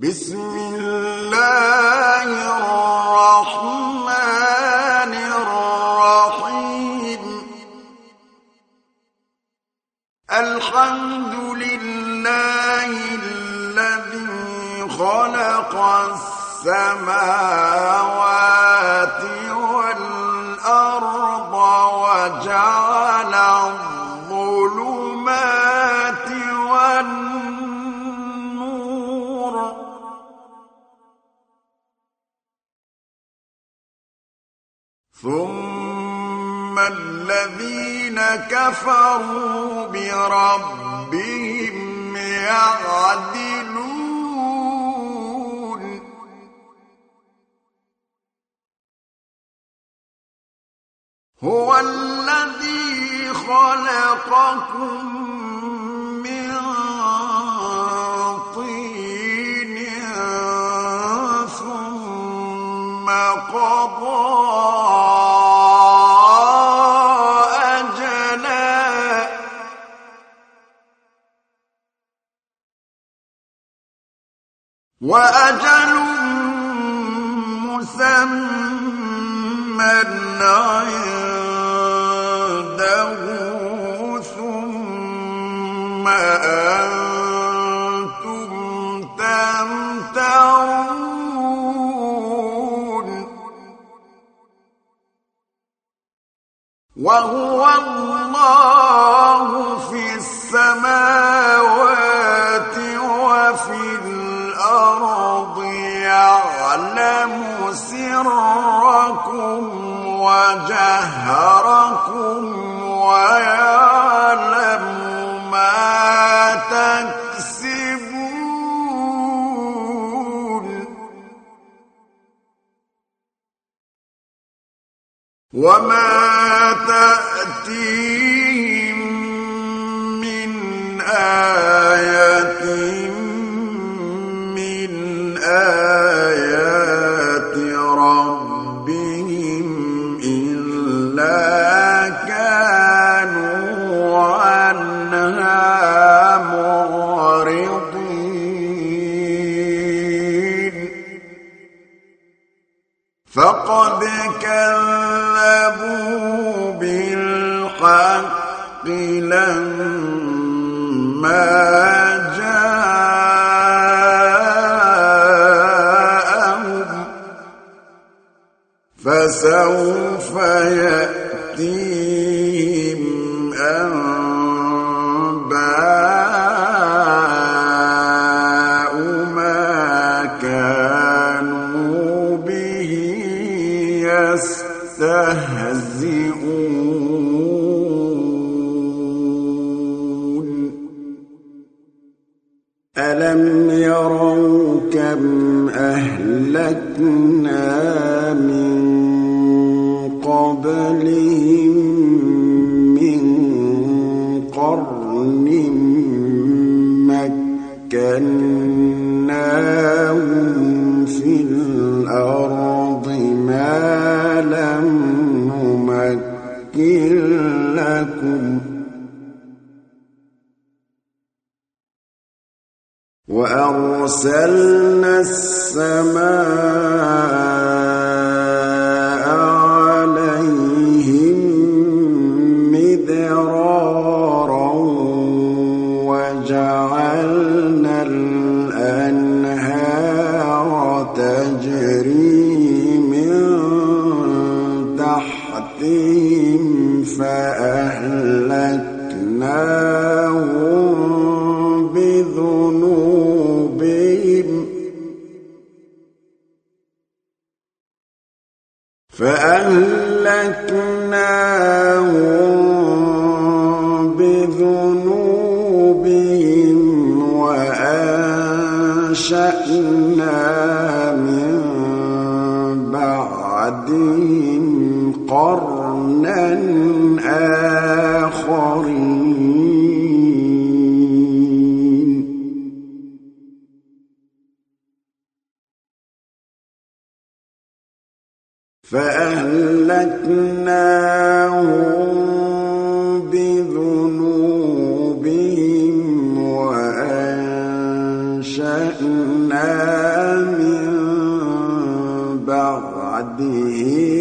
بسم الله الرحمن الرحيم. الحمد لله الذي خلق السماوات ثم الذين كفروا بربهم يعدلون هو الذي خلقكم من طين ثم قضى وأجل مسمى عنده ثم أنتم تمترون. وهو الله وجهركم ويعلم ما تكسبون. وما تأتيهم كذبوا بالحق لما جاءهم فسوف يأتيهم يستهزئون ألم يروا كم أهلكنا وأرسلنا السماء be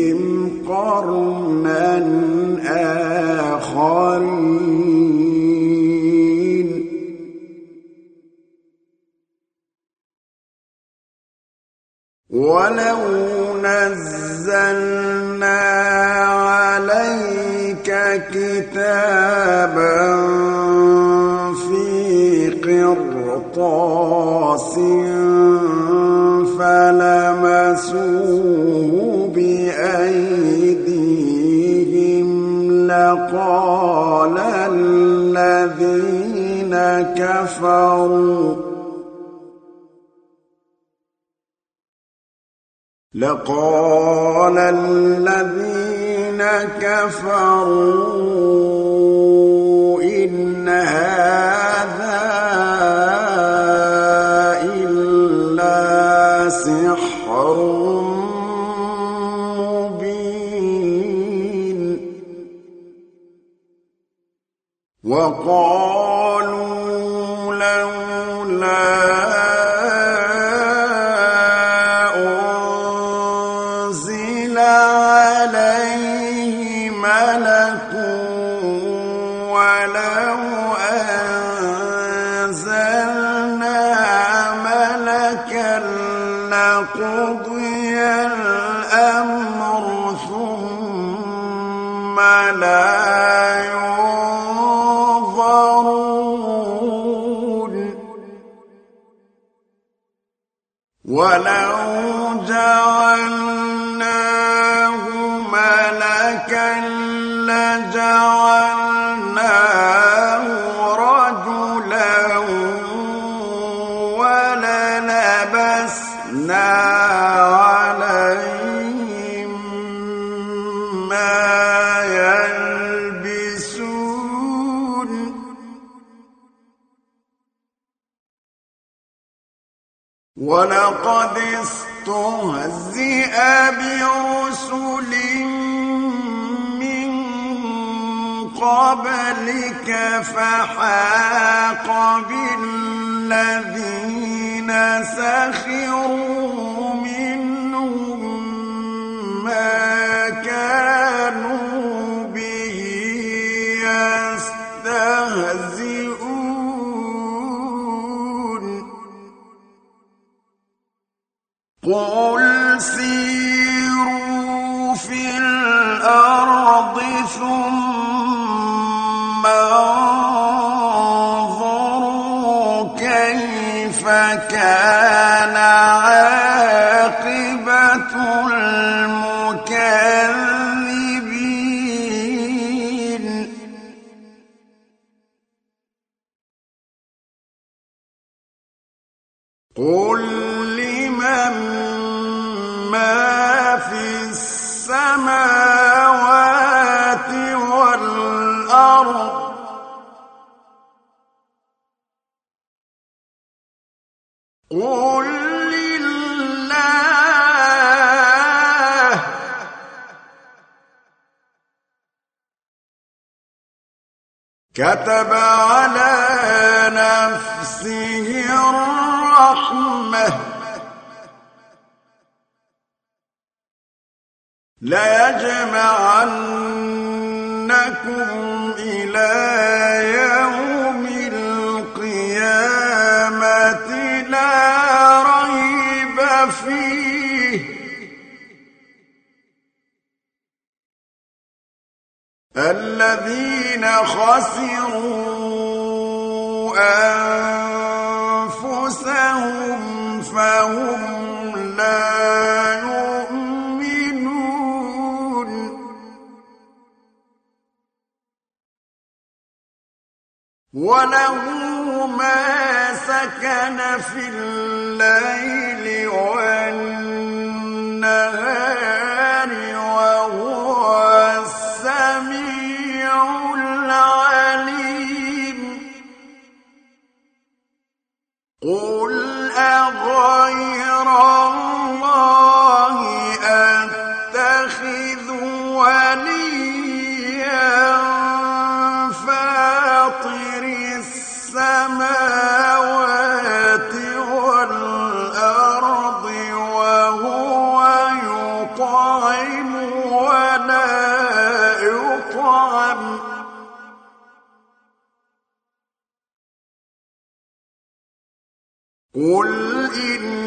قل إني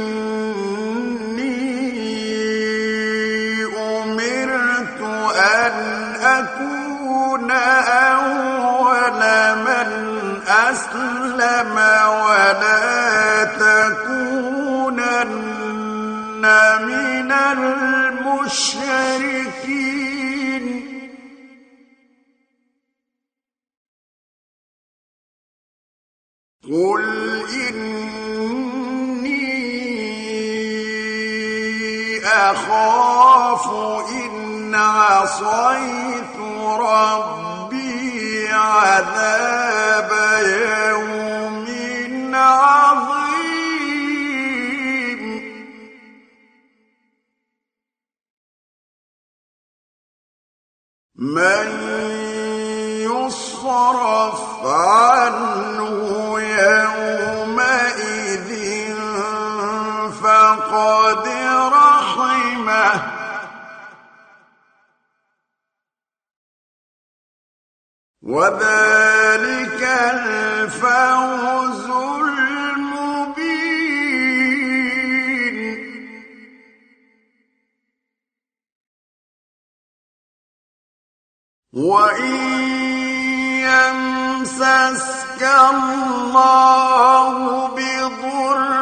أمرت أن أكون أول من أسلم ولا تكونن من المشركين قل أخاف إن عصيت ربي عذاب يوم عظيم. من يصرف عنه يومئذ فقد وذلك الفوز المبين. وإن يمسسك الله بضر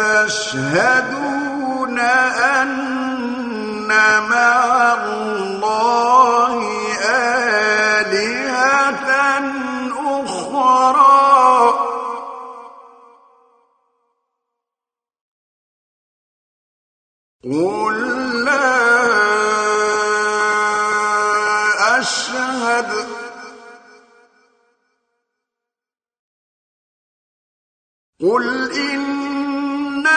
أئنكم لتشهدون أن مع الله آلهة أخرى. قل لا أشهد. قل إنما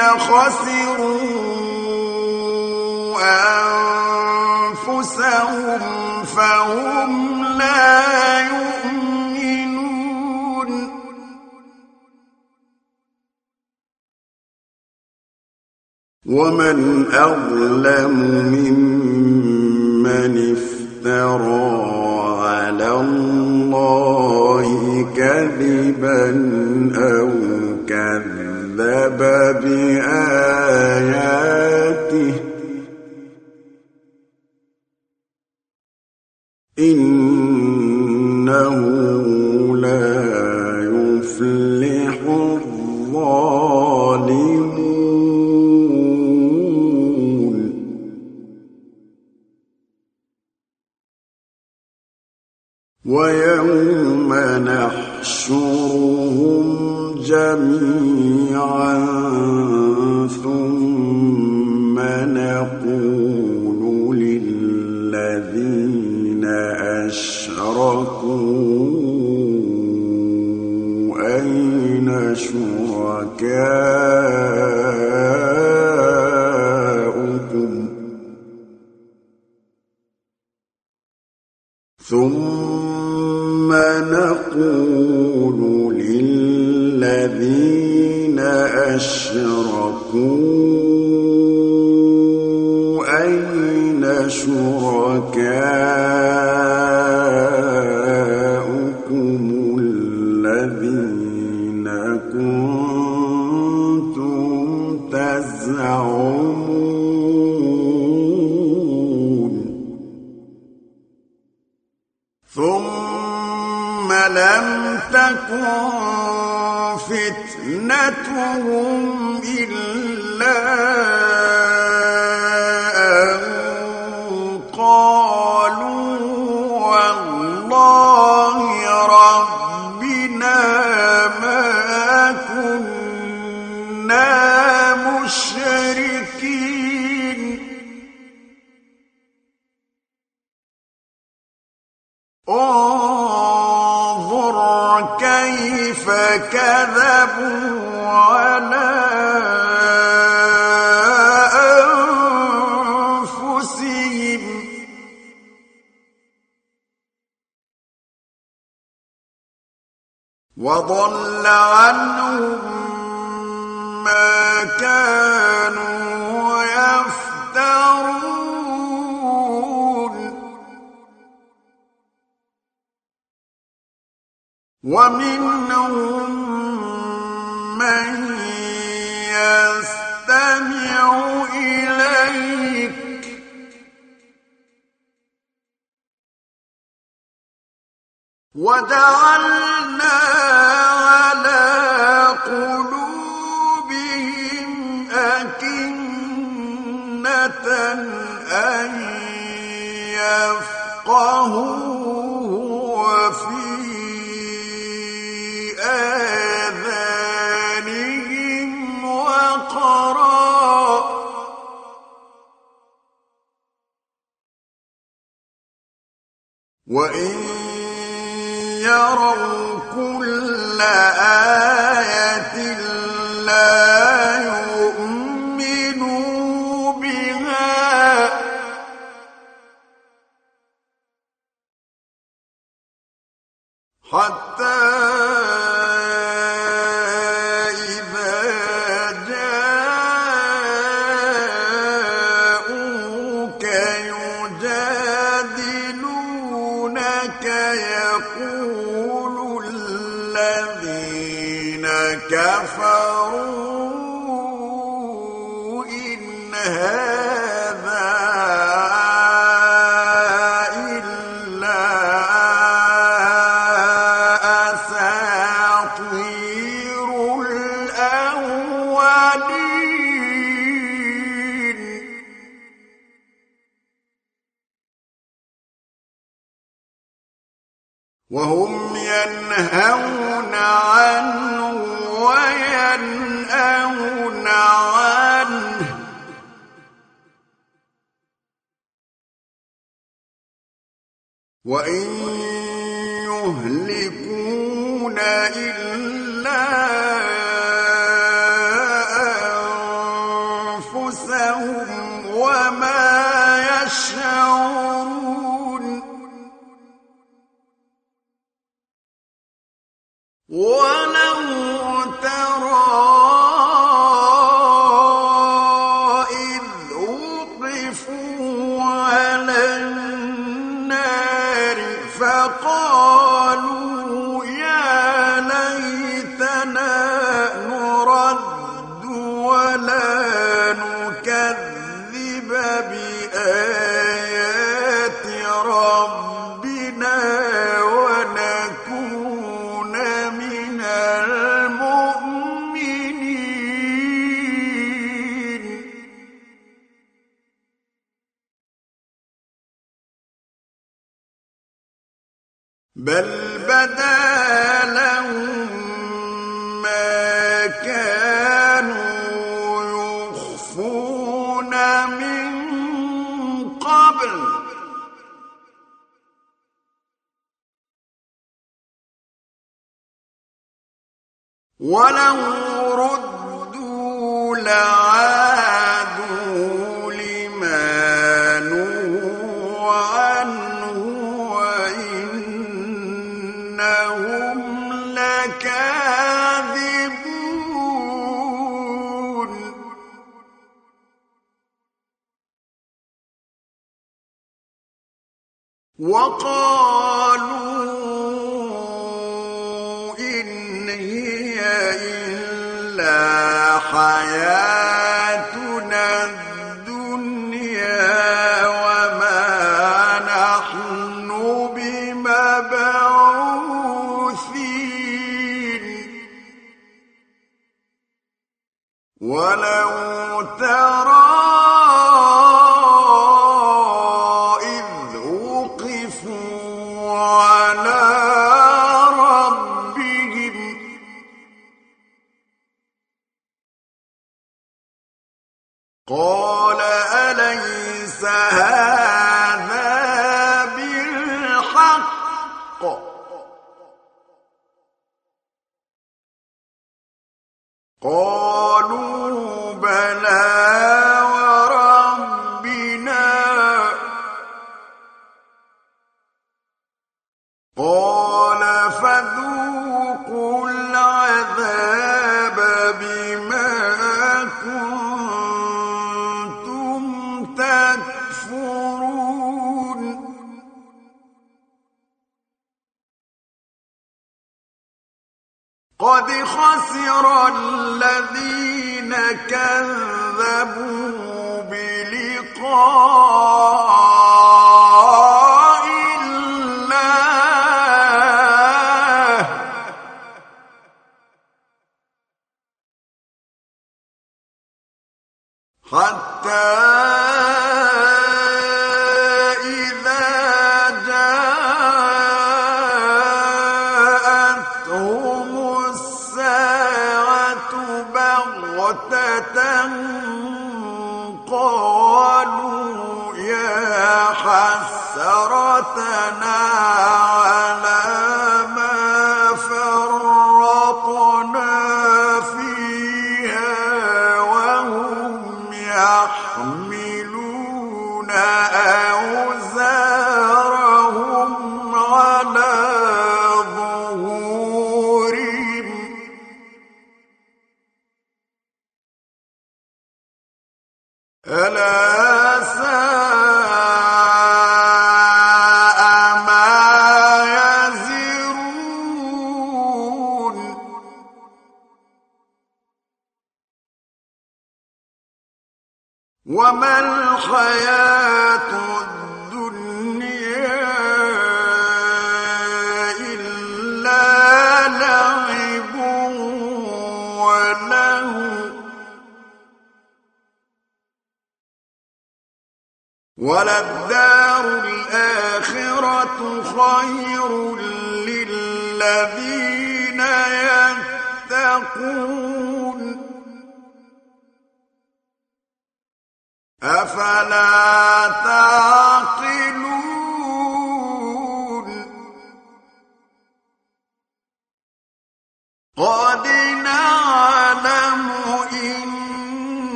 خسروا أنفسهم فهم لا يؤمنون. ومن أظلم ممن افترى على الله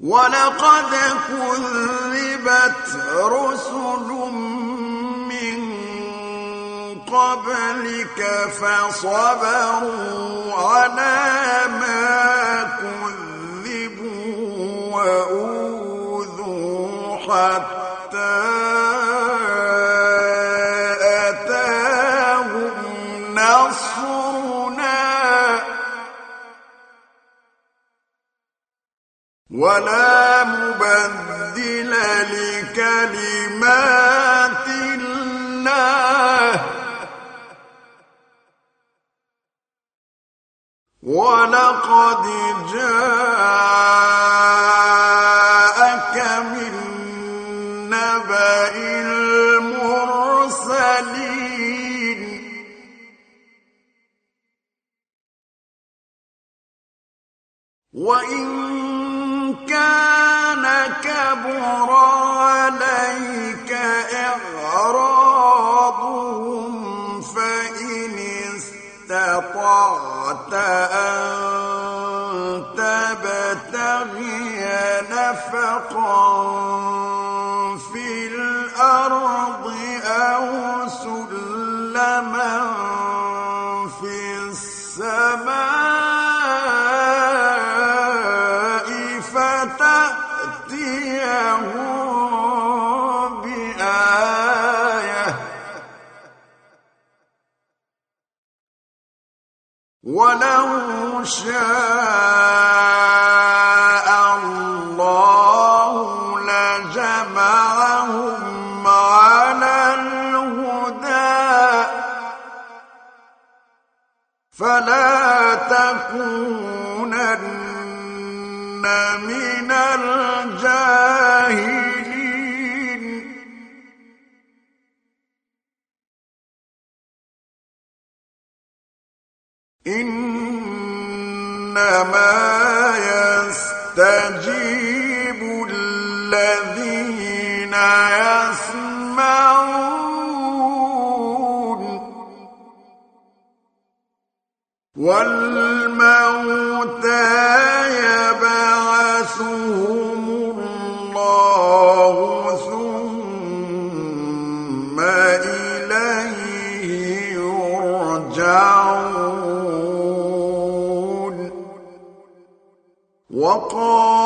ولقد كذبت رسل من قبلك فصبروا على ما ولقد جاءك من نبأ المرسلين. وإن كان كبر عليك إعراض حتى أن تبتغي نفقاً. شاء الله لجمعهم على الهدى. فلا تكونن من الجاهلين. إن إنما يستجيب الذين يسمعون والذين Oh.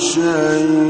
شيء.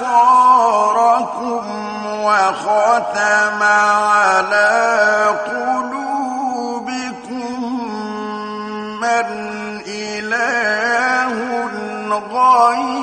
أبصاركم وختم على قلوبكم من إله غير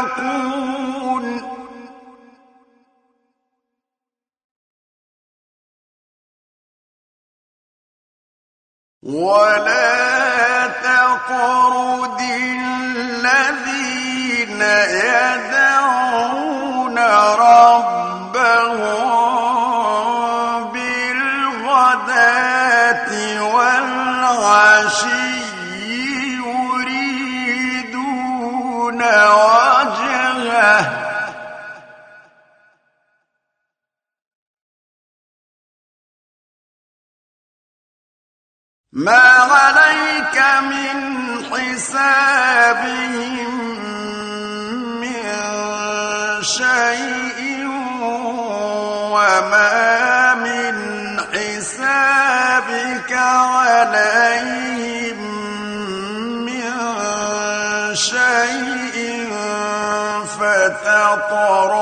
يتقون. ولا تقرد الذين يدعون فتطردهم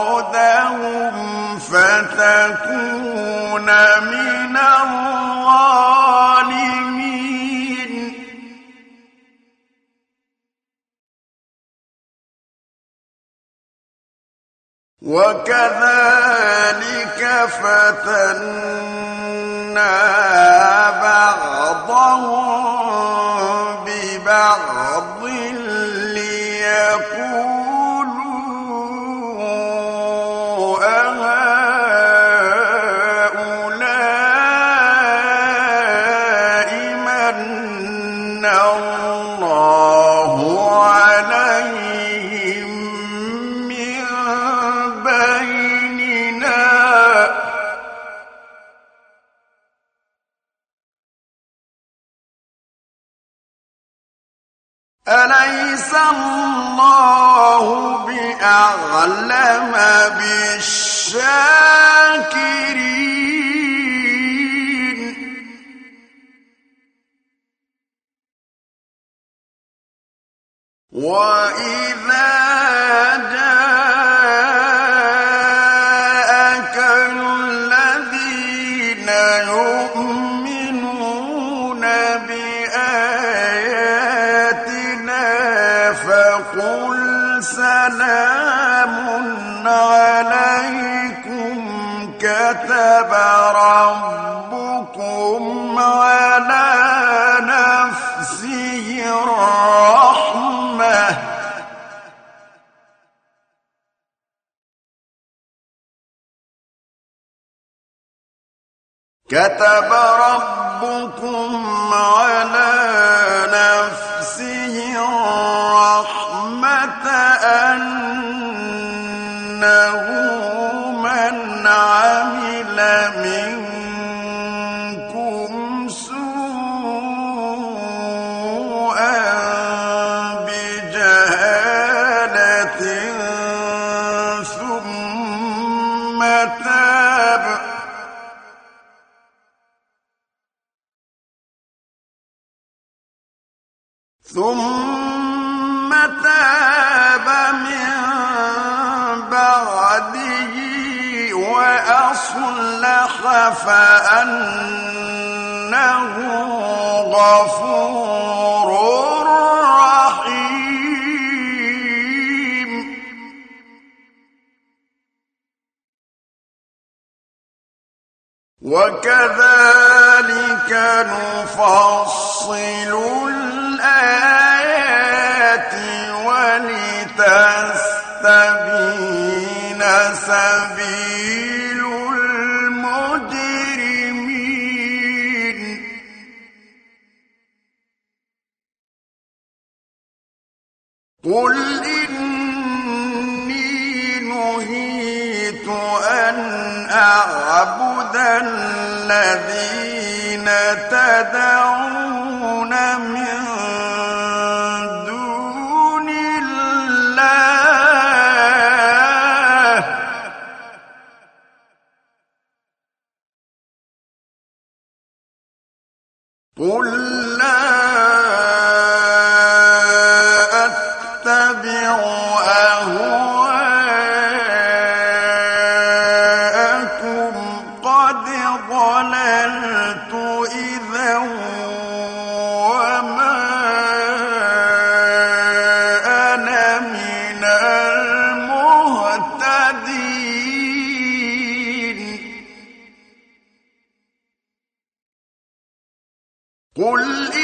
قل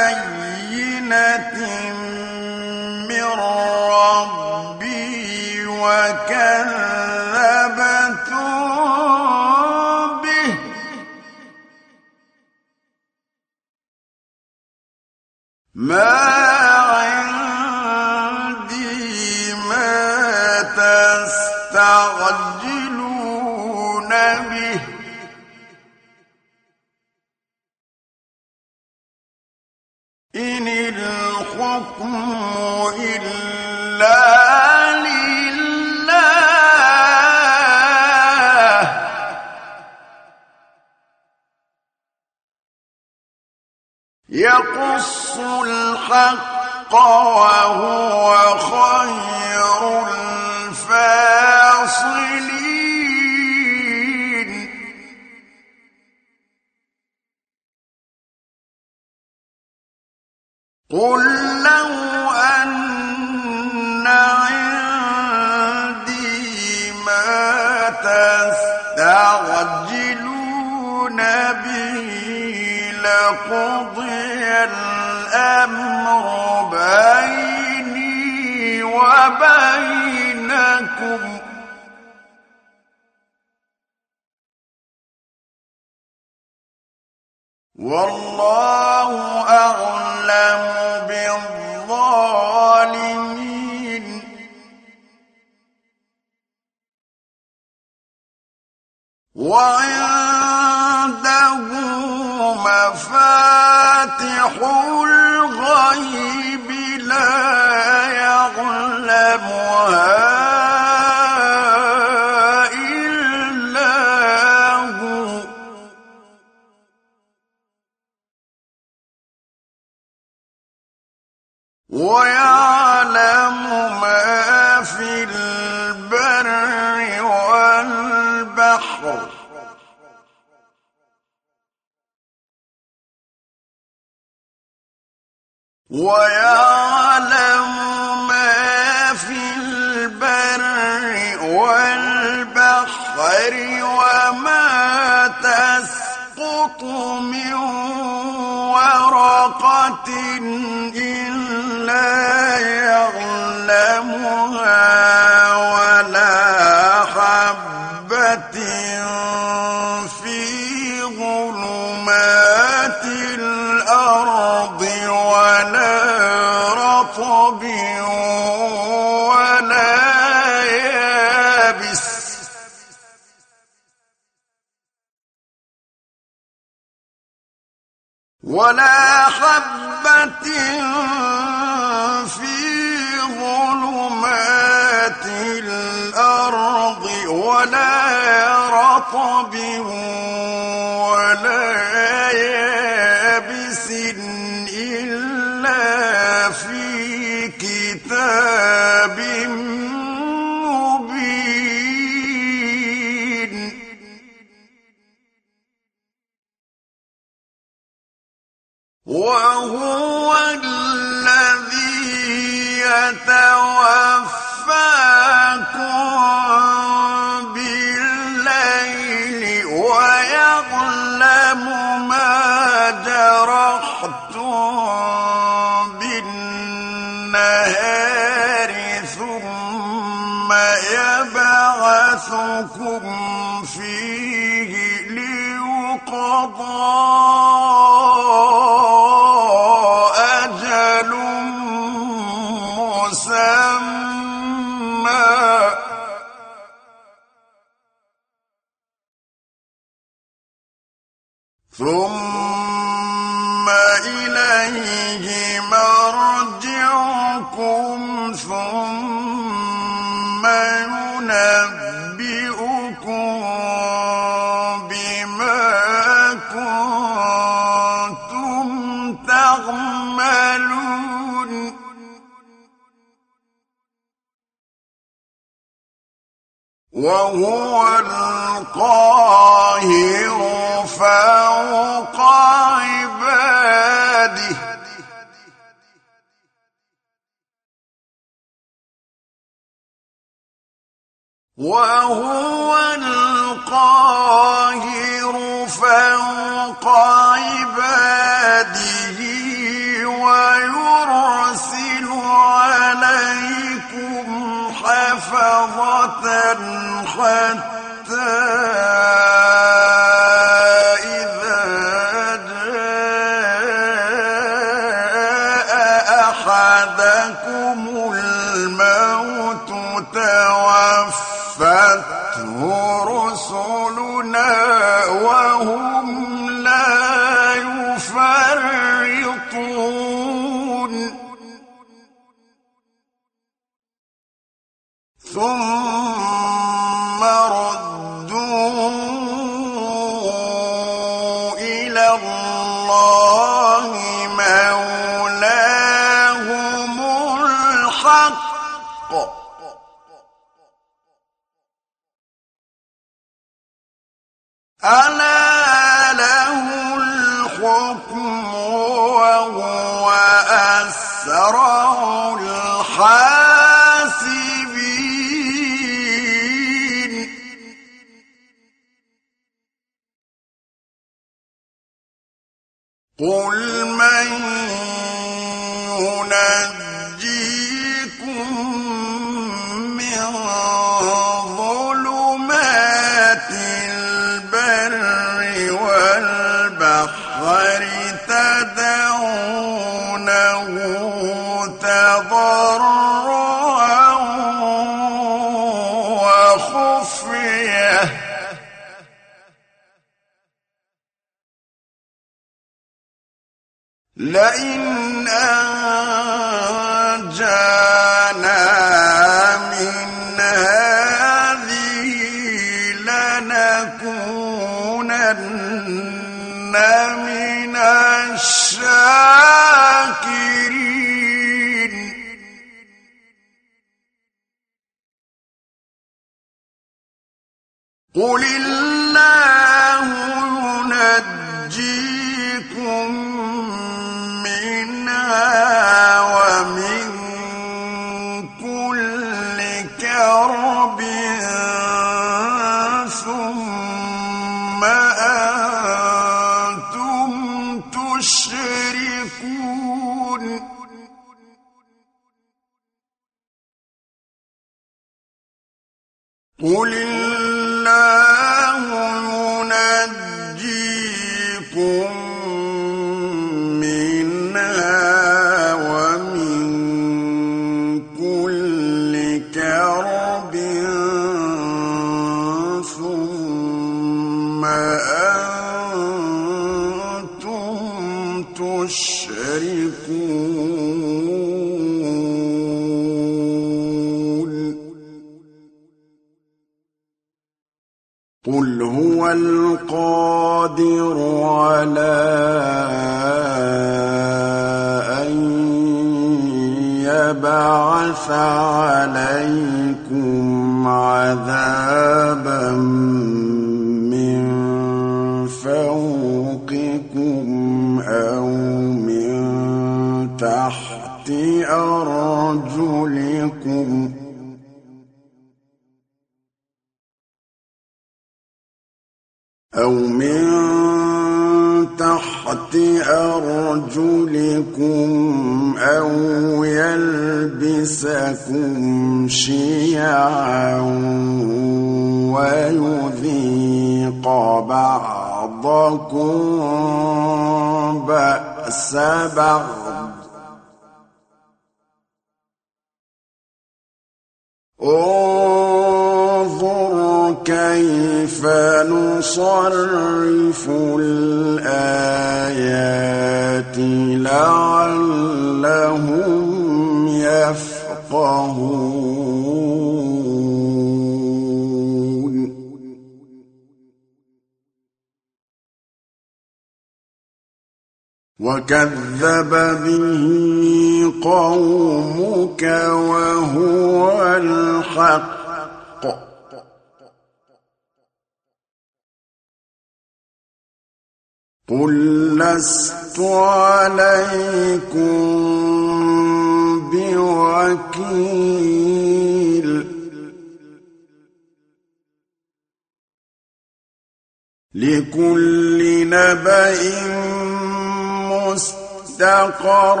مستقر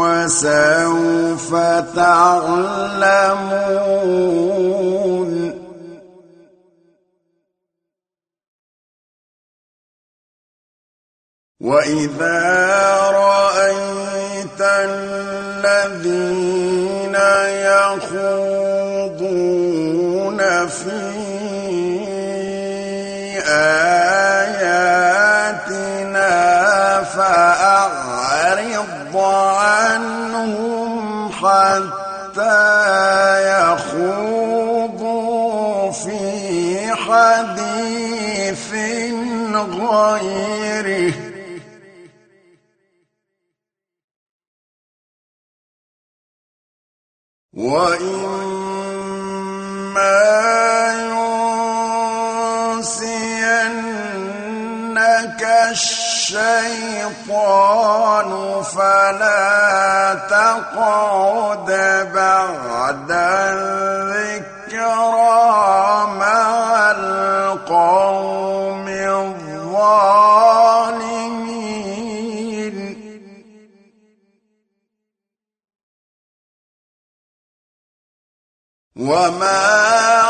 وسوف تعلمون. وإذا رأيت الذين يخوضون في أعرض عنهم حتى يخوضوا في حديث غيره. وإما الشيطان فلا تقعد بعد الذكرى مع القوم الظالمين. وما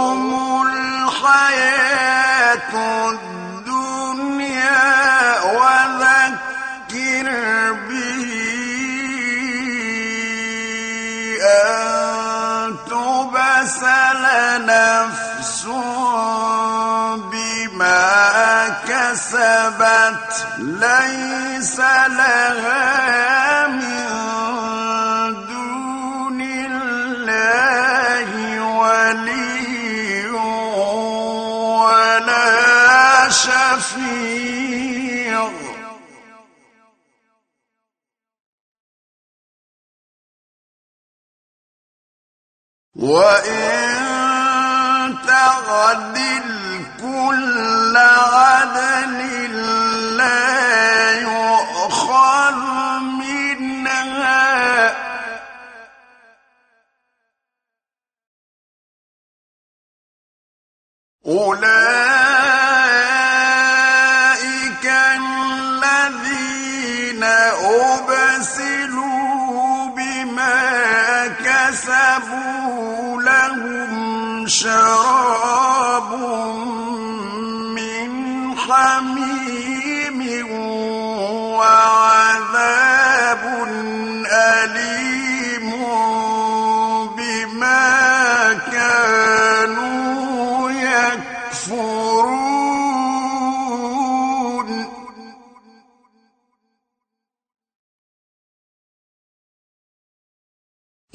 كسبت ليس لها من دون الله ولي ولا شفيع. وإن تعدل كل لا منها. أولئك الذين أبسلوا بما كسبوا لهم شراب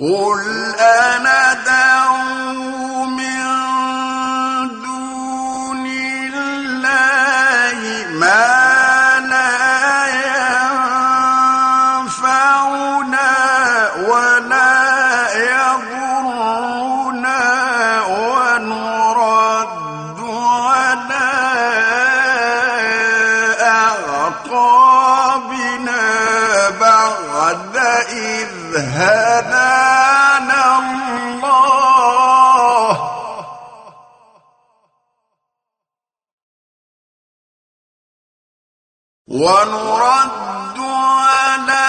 قل أندعو ونرد على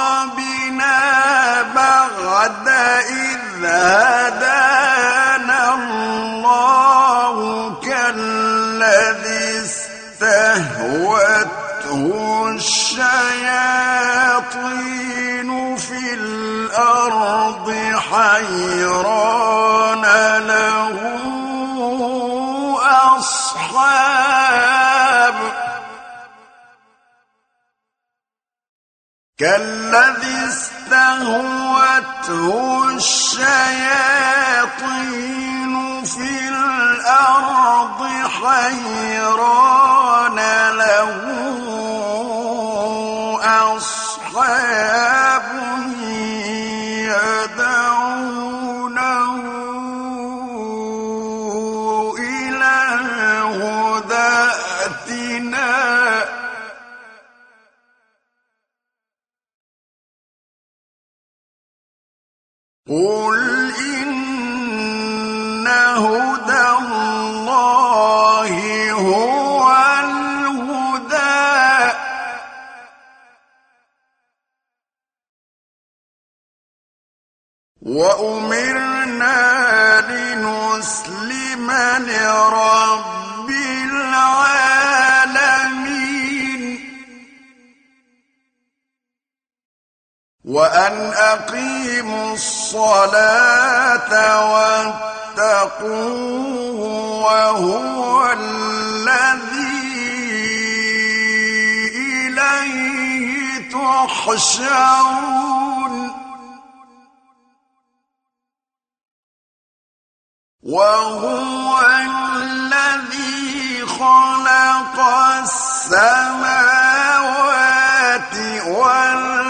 أعقابنا بعد إذ هدانا الله كالذي استهوته الشياطين في الأرض حيران. أصحاب كالذي استهوته الشياطين في الأرض حيران له أصحاب قل إن هدى الله هو الهدى. وأمرنا لنسلم لرب العالمين وأن أقيموا الصلاة واتقوه وهو الذي إليه تحشرون. وهو الذي خلق السماوات والأرض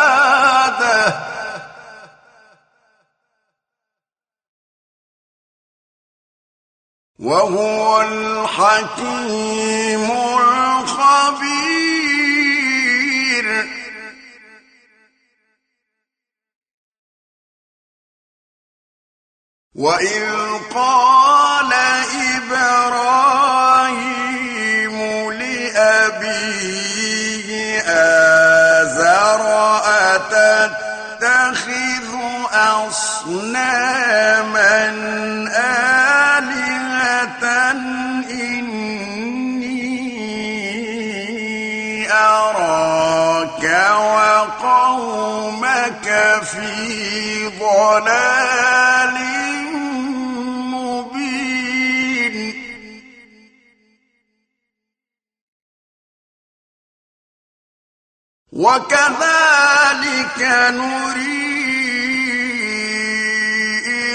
وهو الحكيم الخبير. وإذ قال إبراهيم لأبيه آزر أتتخذ أصناما ضلال مبين. وكذلك نري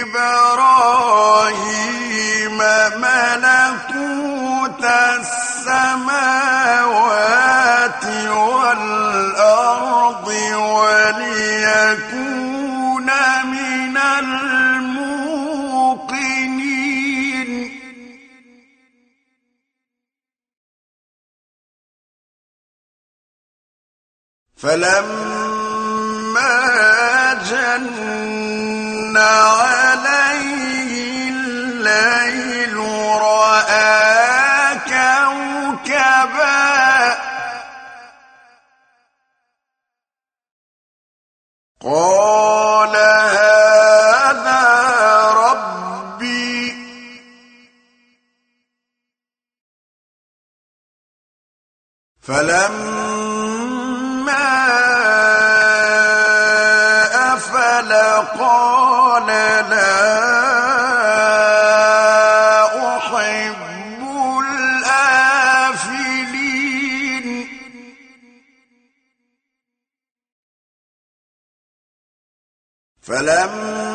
إبراهيم ملكوت السماوات والأرض وليكون فلما جن عليه الليل رأى كوكبا قال هذا ربي فلما قال لا أحب الآفلين. فلما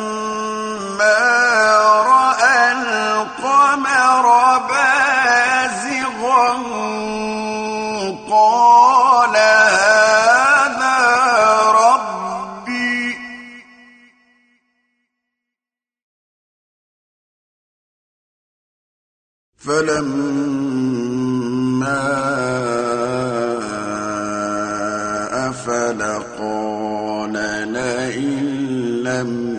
لم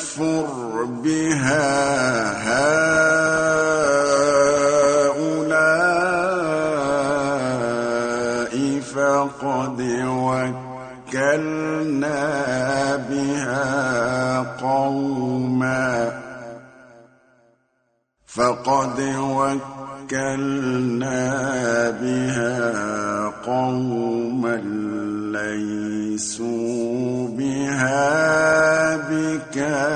يكفر بها هؤلاء فقد وكلنا بها قوما فقد وكلنا بها قوما لَّيْسَ ليسوا بها بكافرين.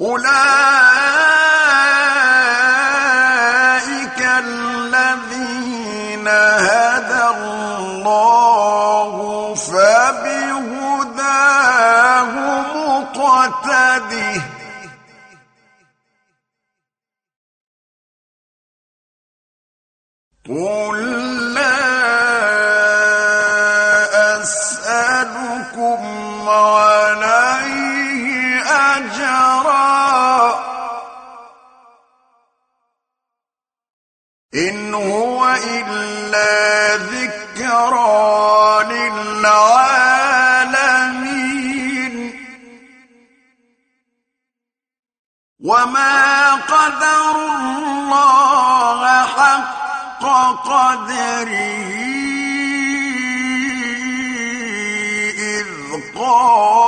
أولئك قل لا أسألكم أجرا. إن هو إلا ذكرى للعالمين. وما قدر الله حق قدره إذ قالوا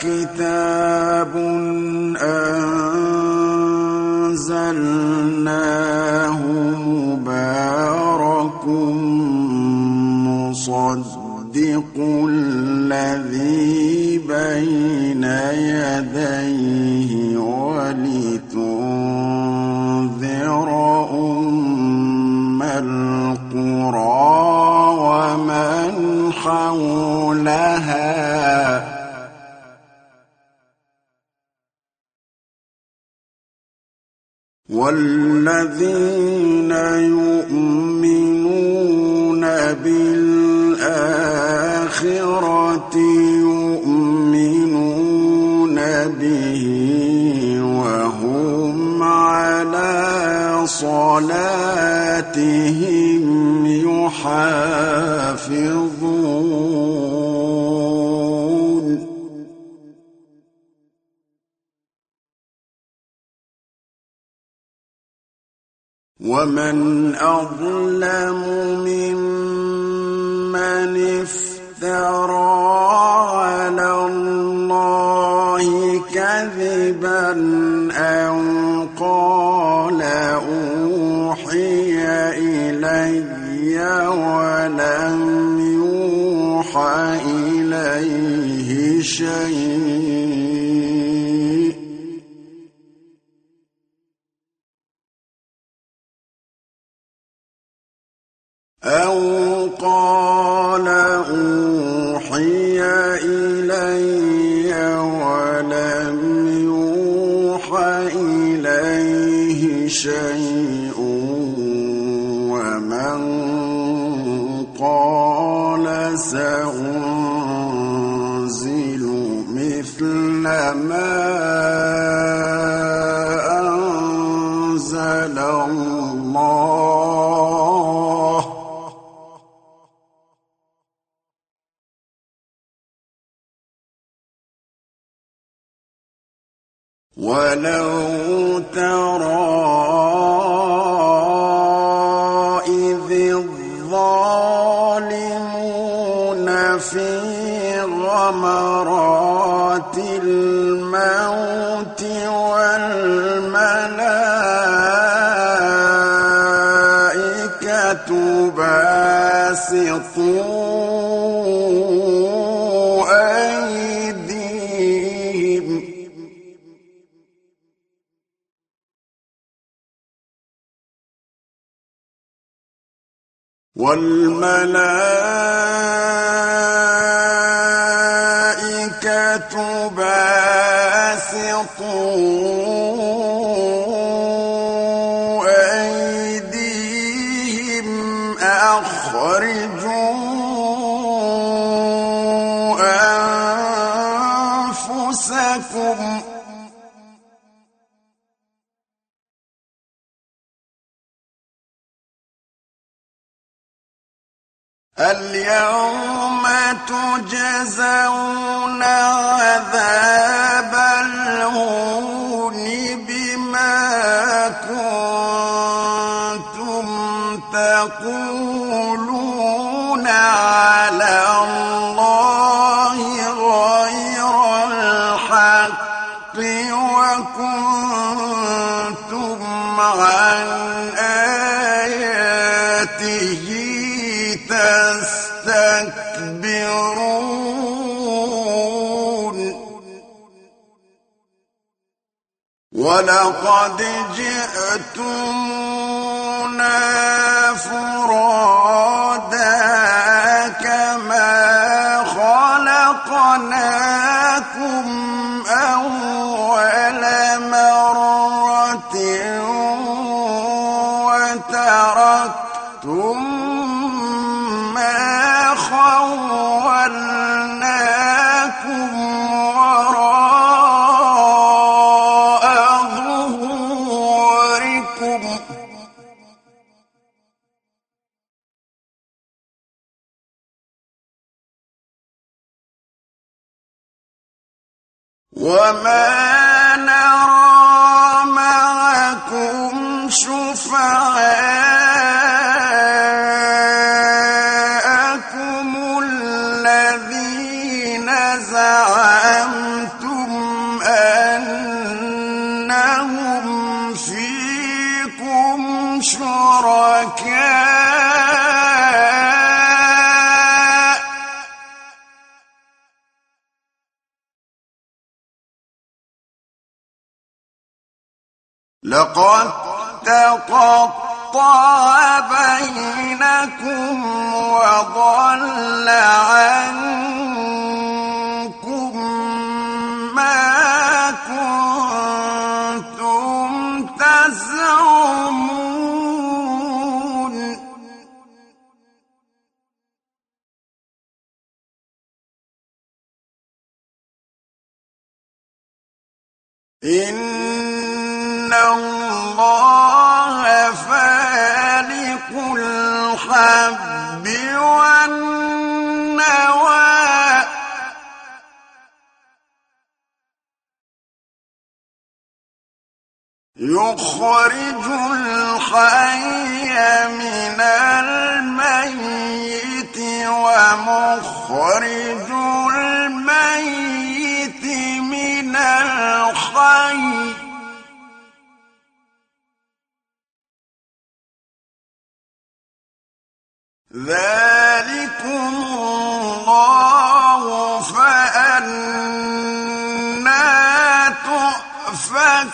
كتاب أنزلناه مبارك مصدق الذي بين يديه ولتنذر أم القرى ومن حولها صلاتهم يحافظون. أوحي إلي ولم يوحى إليه شيء.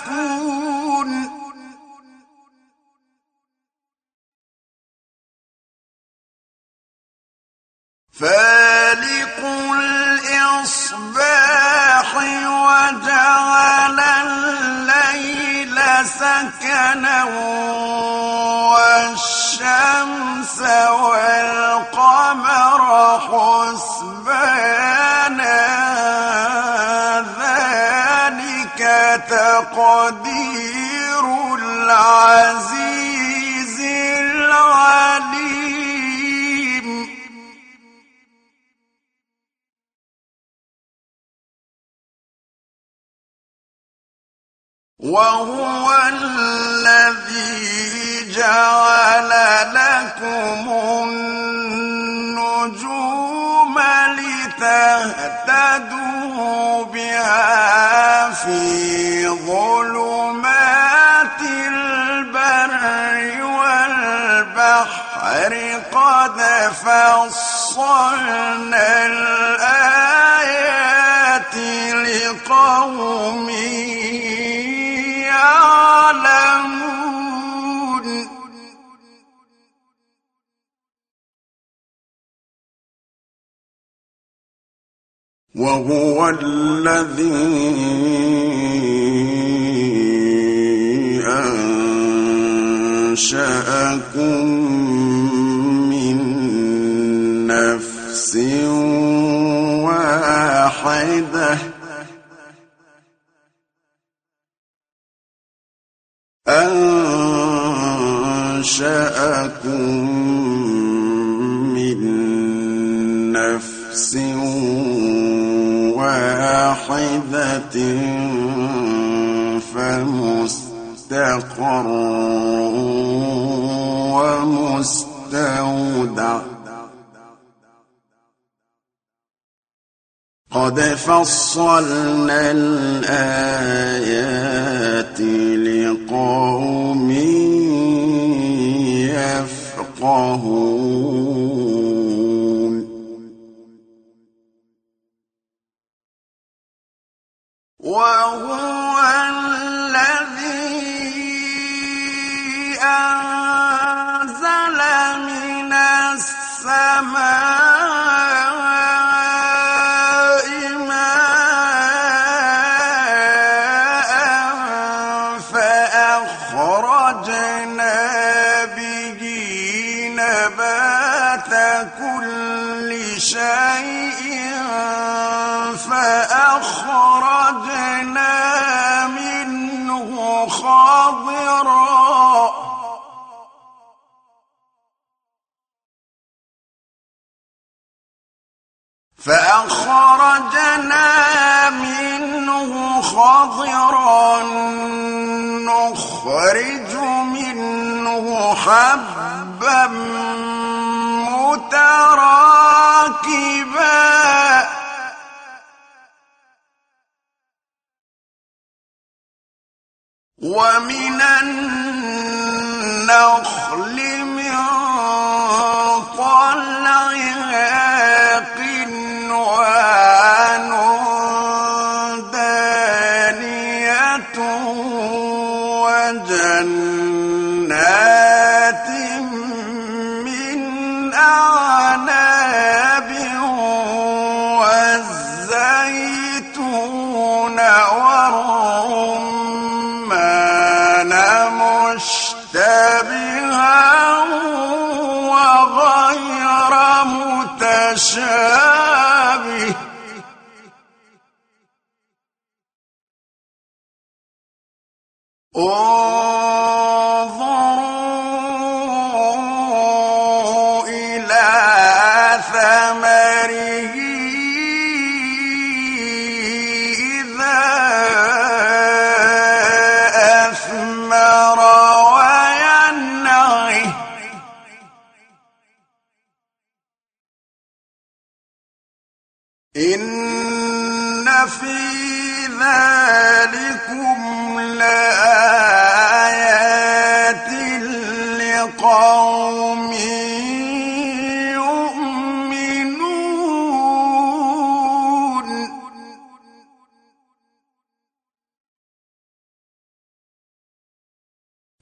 Ah.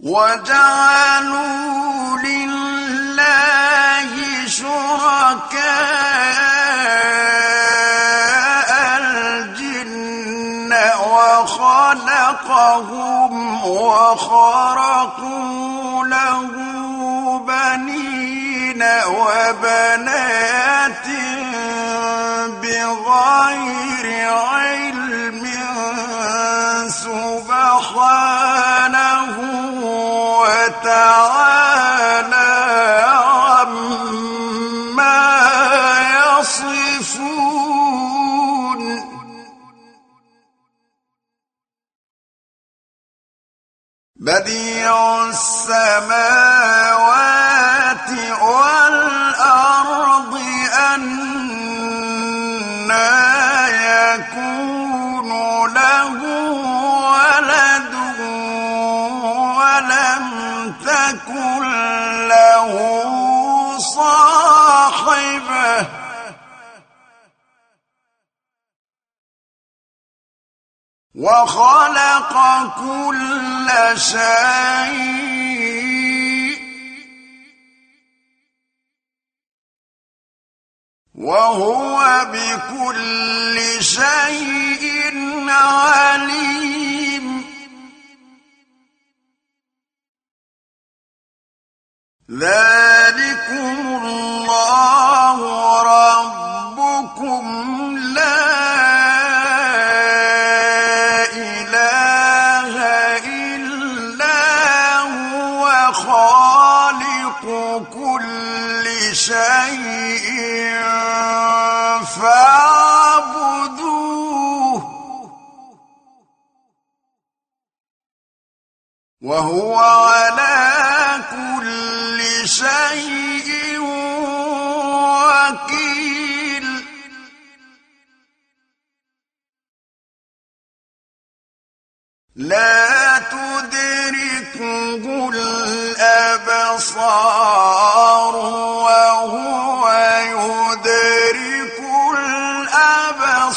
وجعلوا لله شركاء الجن وخلقهم وخرقوا له بنين وبنات بغير علم سبحانه بديع السماوات والأرض أَنَّىٰ يَكُونُ لَهُ وَلَدٌ وَلَمْ تَكُن لَّهُ وَخَلَقَ كُلَّ شَيْءٍ ۖ وَهُوَ بِكُلِّ شَيْءٍ عَلِيمٌ. ذَٰلِكُمُ اللَّهُ رَبُّكُمْ لَا وَهُوَ عَلَىٰ كُلِّ شَيْءٍ وَكِيلٌ. لَّا تُدْرِكُهُ الْأَبْصَارُ وَهُوَ يُدْرِكُ الْأَبْصَارَ.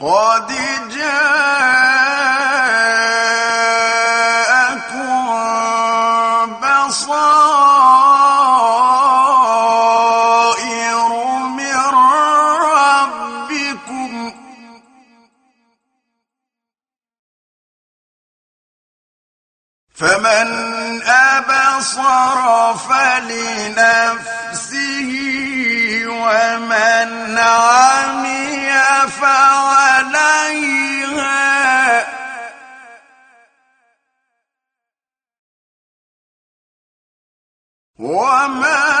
قَدْ جَاءَكُم بَصَائِرُ مِن رَّبِّكُمْ ۖ فَمَنْ أَبْصَرَ فَلِنَفْسِهِ ۖ وَمَنْ عَمِيَ فَعَلَيْهَا ۚ وَمَا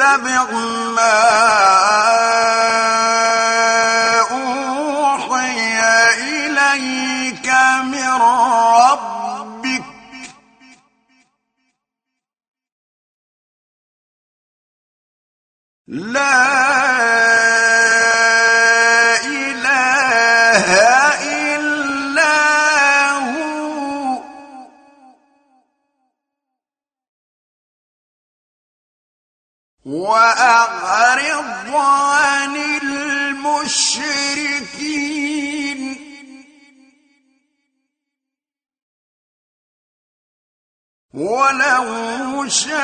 اتَّبِعْ مَا أُوحِيَ إِلَيْكَ مِن رَّبِّكَ ۖ. لَا وَأَعْرِضْ عَنِ الْمُشْرِكِينَ. وَلَوْ شَاءَ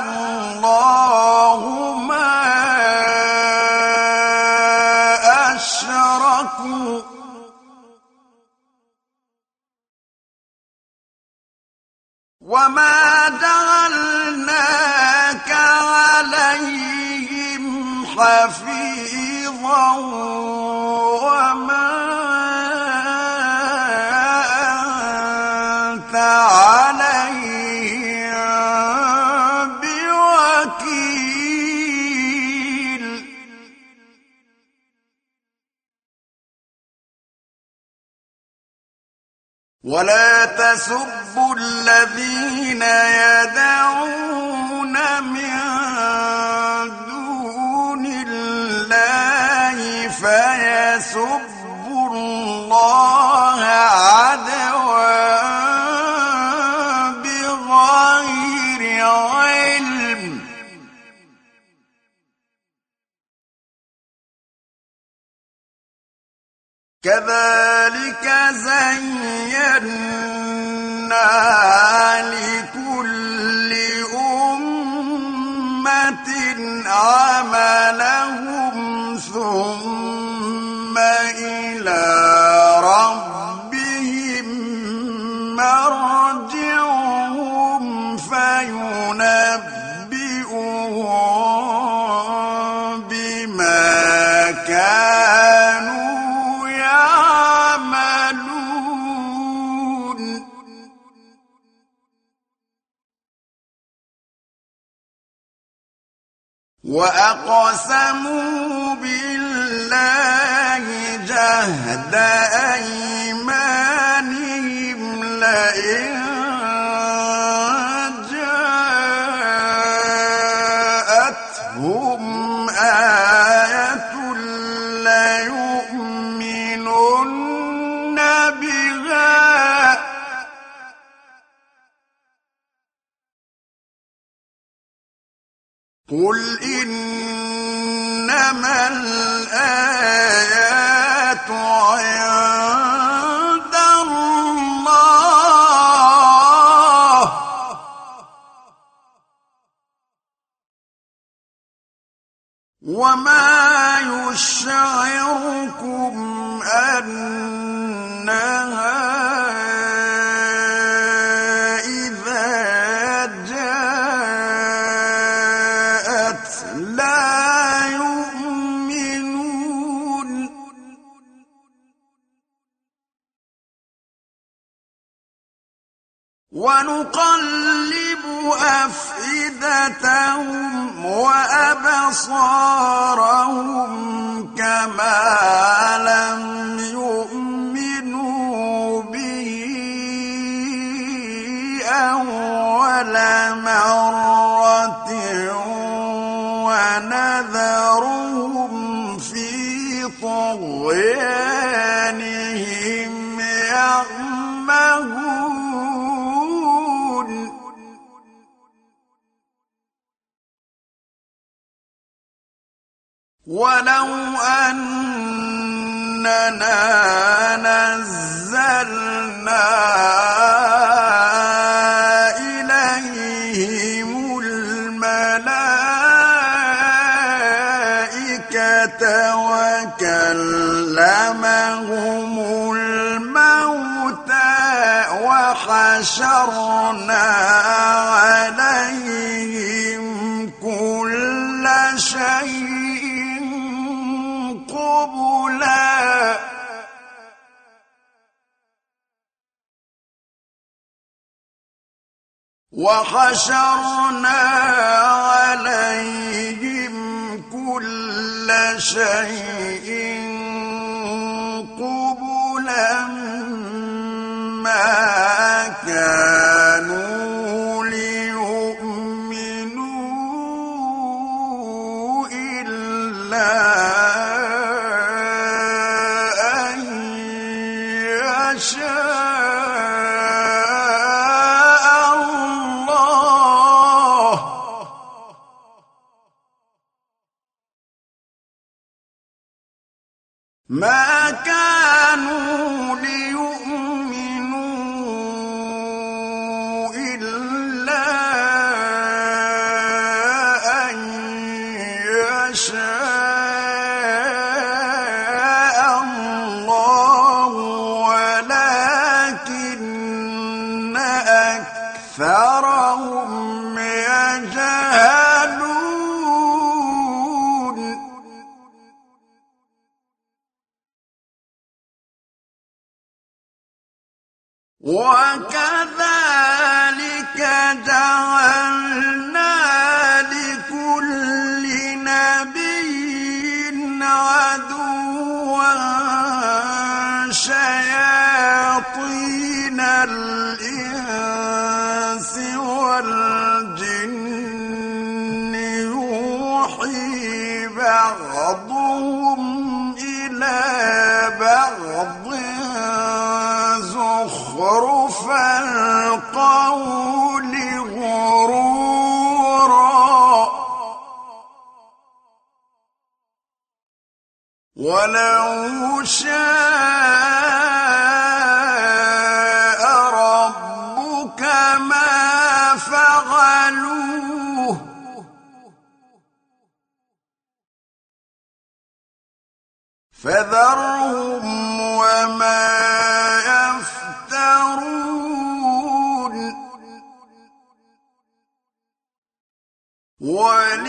اللَّهُ مَا أَشْرَكُوا ۗ. وَمَا عَلَيْهِمْ حَفِيظًا ولا تسبوا الذين يدعون وأقسموا بالله جهد أيمانهم لئن أكثرهم بعض زخرف القول غرورا. ولو شاء فذرهم وما يفترون. ولتصغى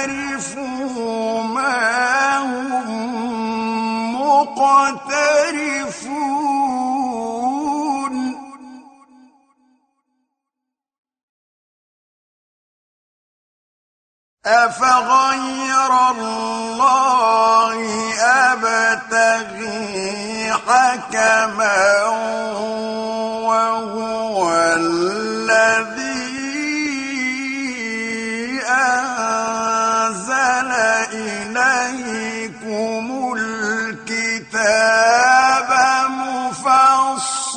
وليقترفوا ما هم مقترفون. أفغير الله أبتغي حكما وهو الذي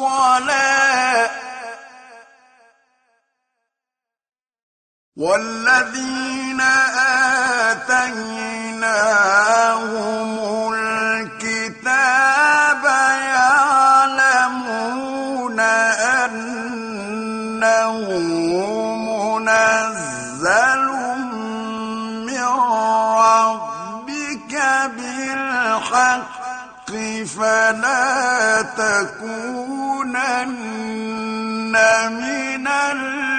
مفصلا والذين آتيناهم الكتاب يعلمون أنه منزل من ربك بالحق. فلا تكونن من الممترين؟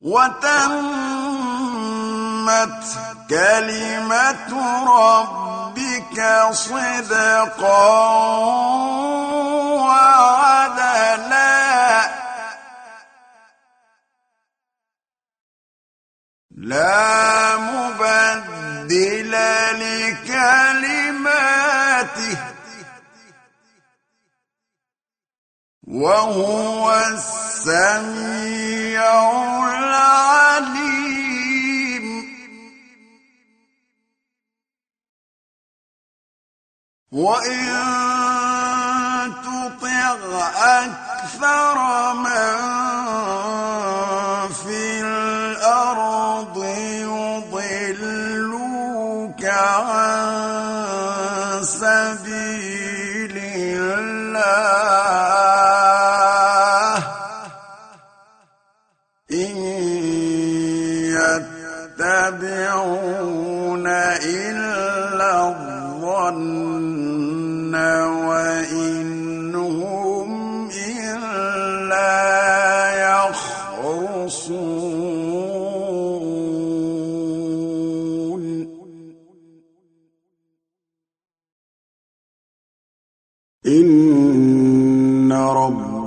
وتمت كلمة ربك صدقا وعدلا. لا مبدل لكلماته وهو السميع العليم. وإن تطع أكثر من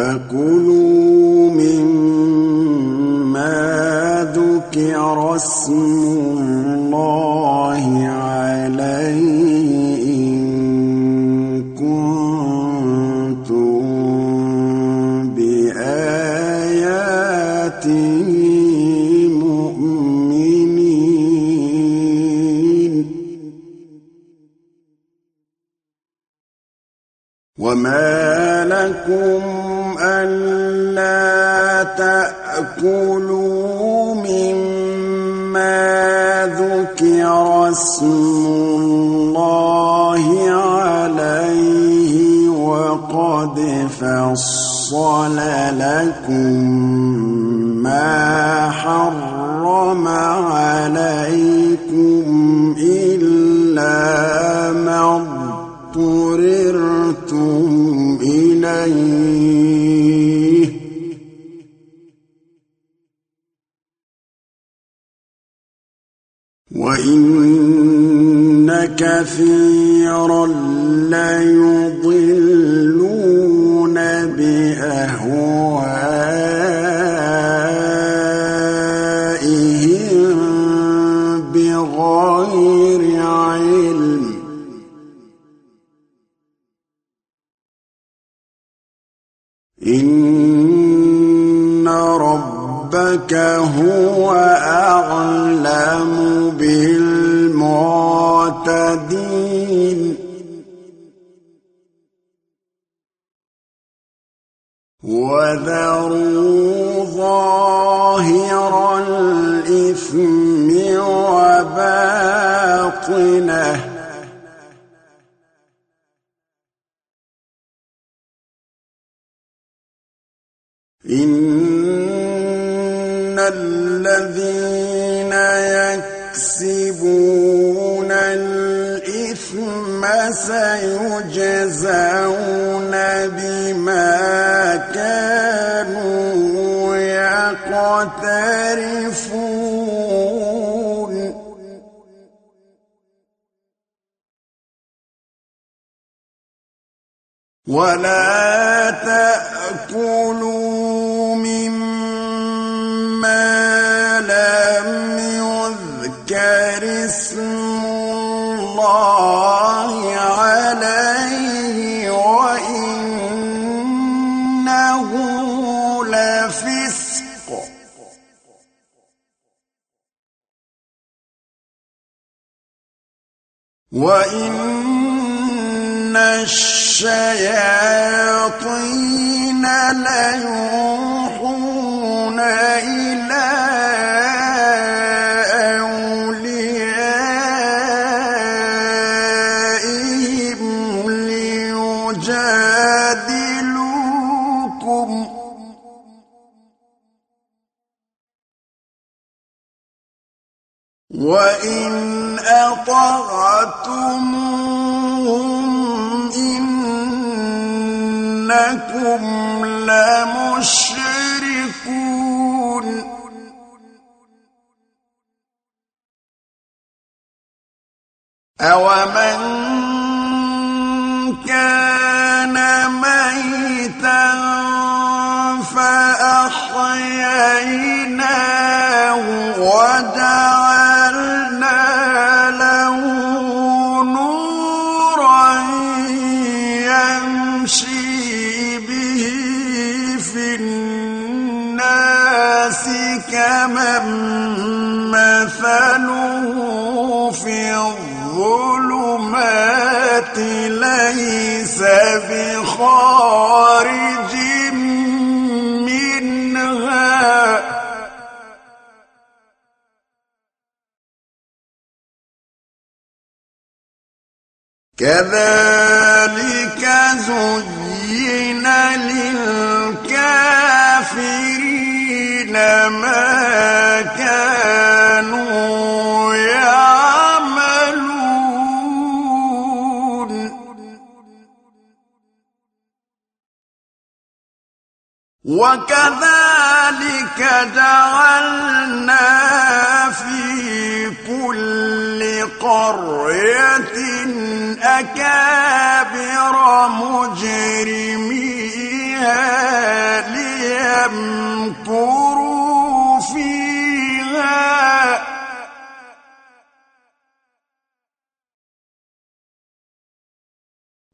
فكلوا مما ذكر اسم الله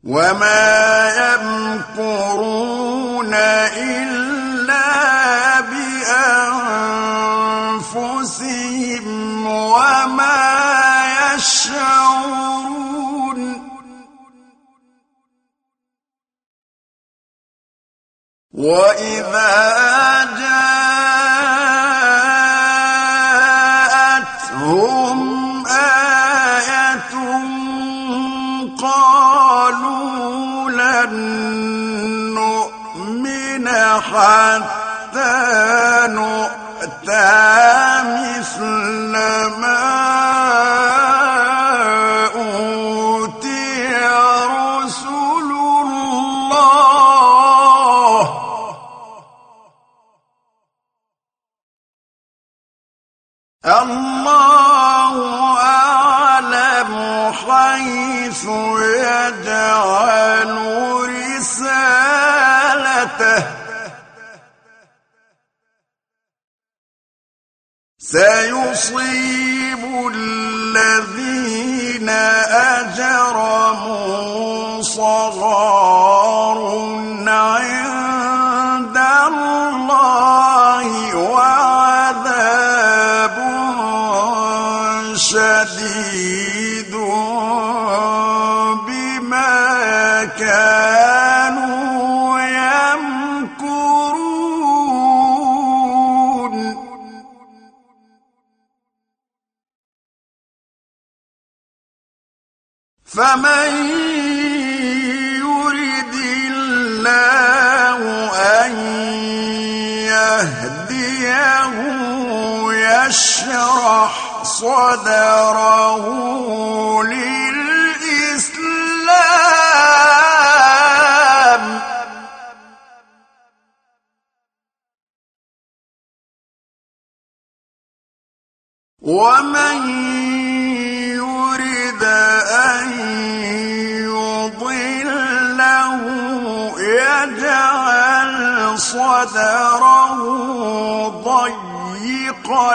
وما يمكرون إلا بأنفسهم وما يشعرون وإذا حتى نؤتى يصيب الذين أجرموا صغار صدره للإسلام. ومن يرد أن يضله يجعل صدره ضيقا.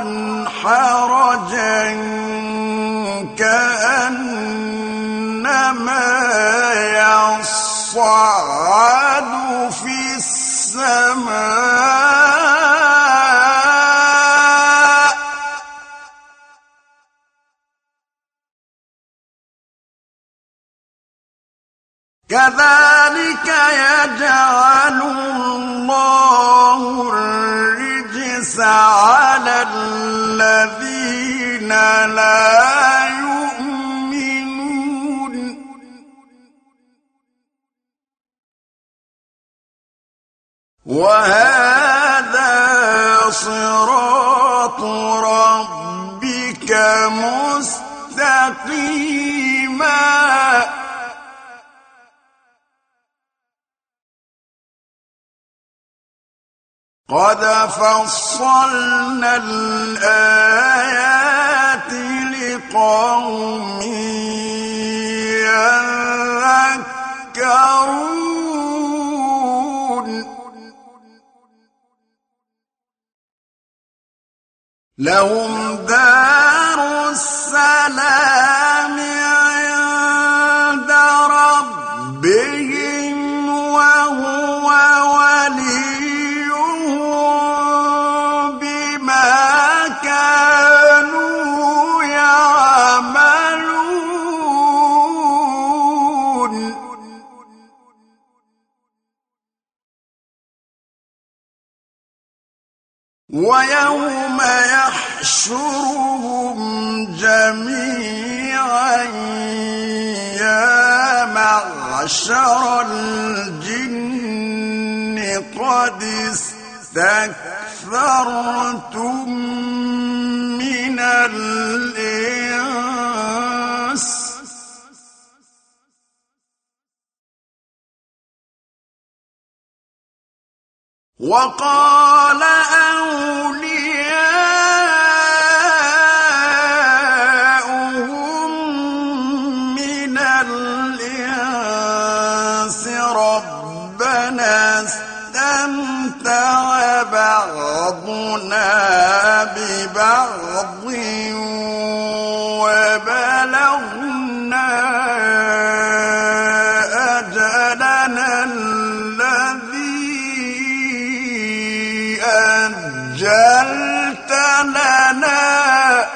أجلت لنا.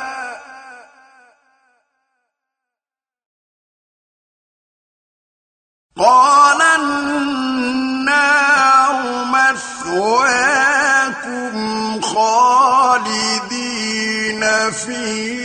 قال النار مثواكم خالدين فيها.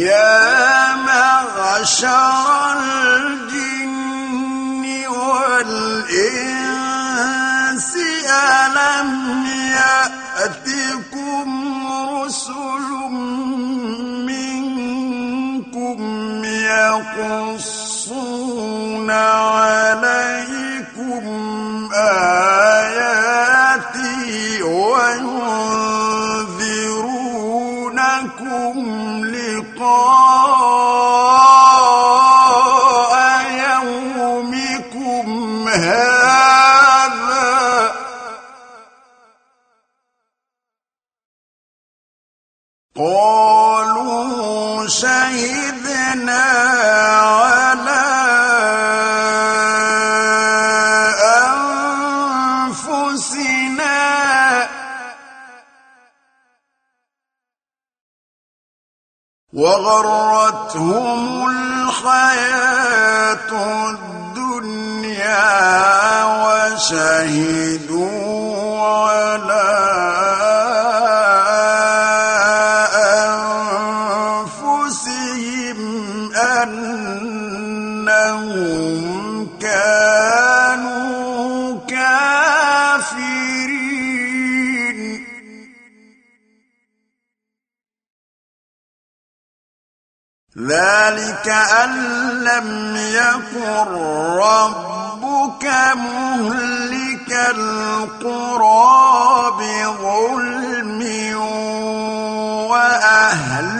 يا معشر الجن والإنس ألم يأتكم رسل منكم يقصون عليكم وغرتهم الحياة الدنيا وشهدوا لم يكن ربك مهلك القرى بظلم وأهلها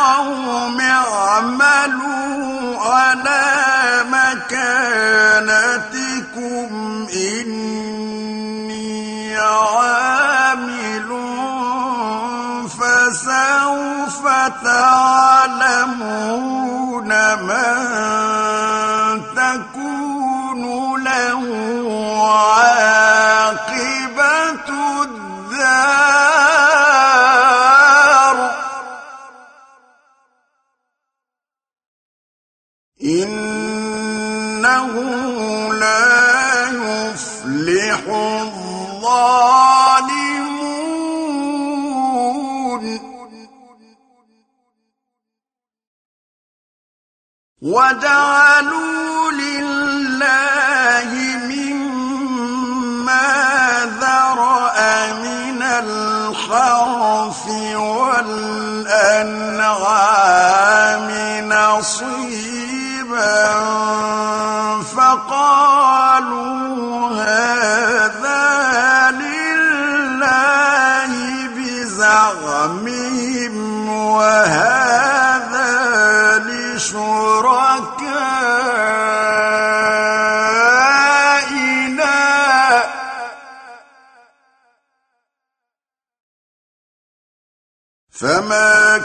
قوم اعملوا وجعلوا لله مما ذرأ من الحرث والأنعام نصيبا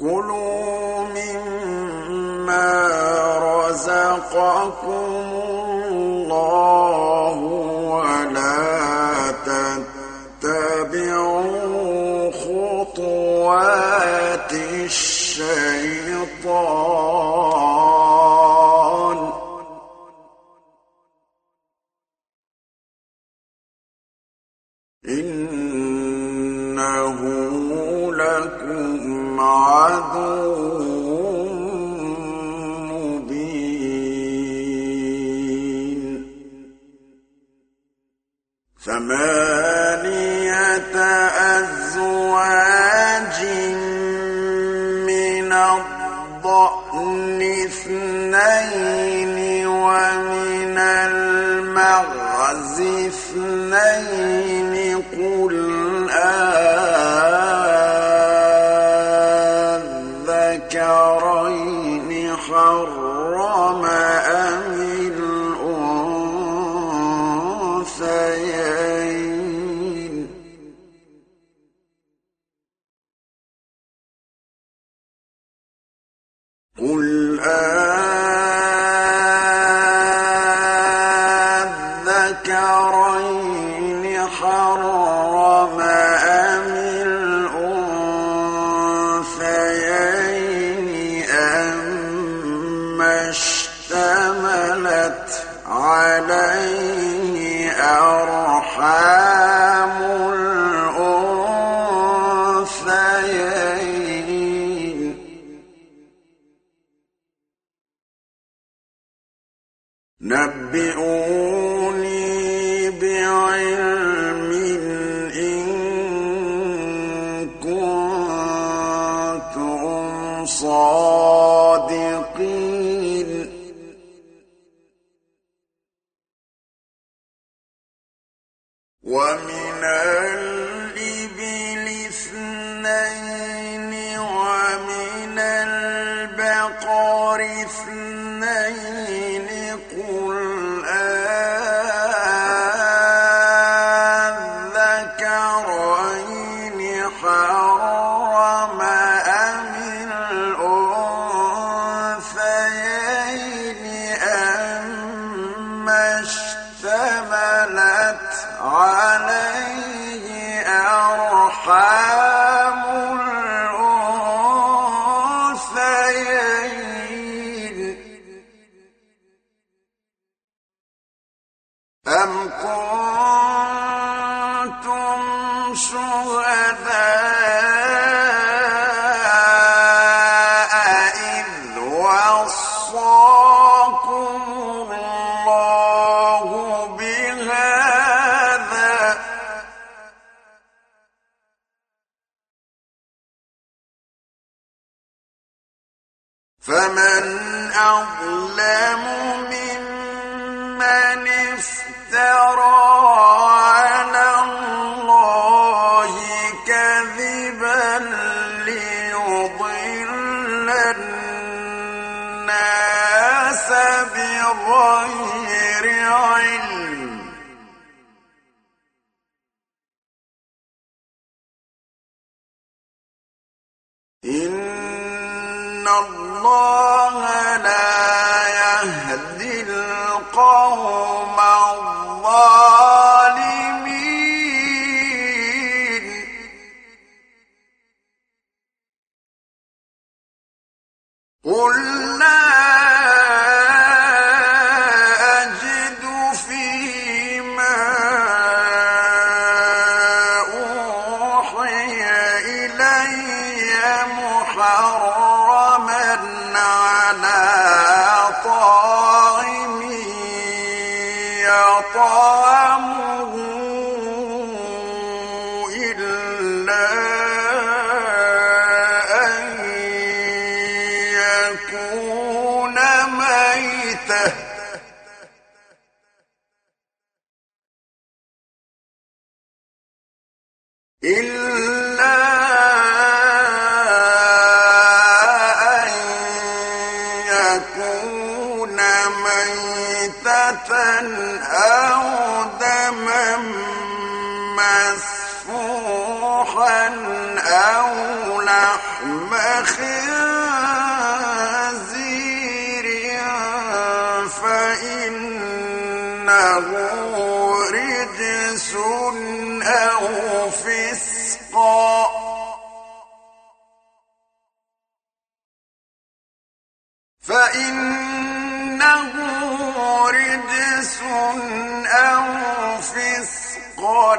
كلوا مما رزقكم الله ولا تتبعوا خطوات الشيطان. فإنه رجس أو فسقا فإنه رجس أو فسقا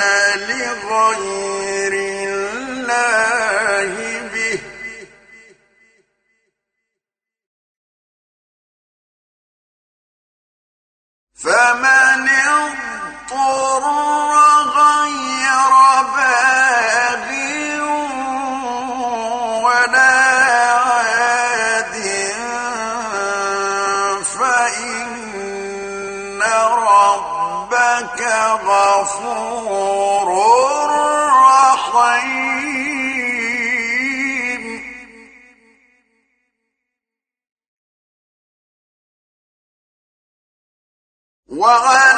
أهل لغير فمن اضطر I.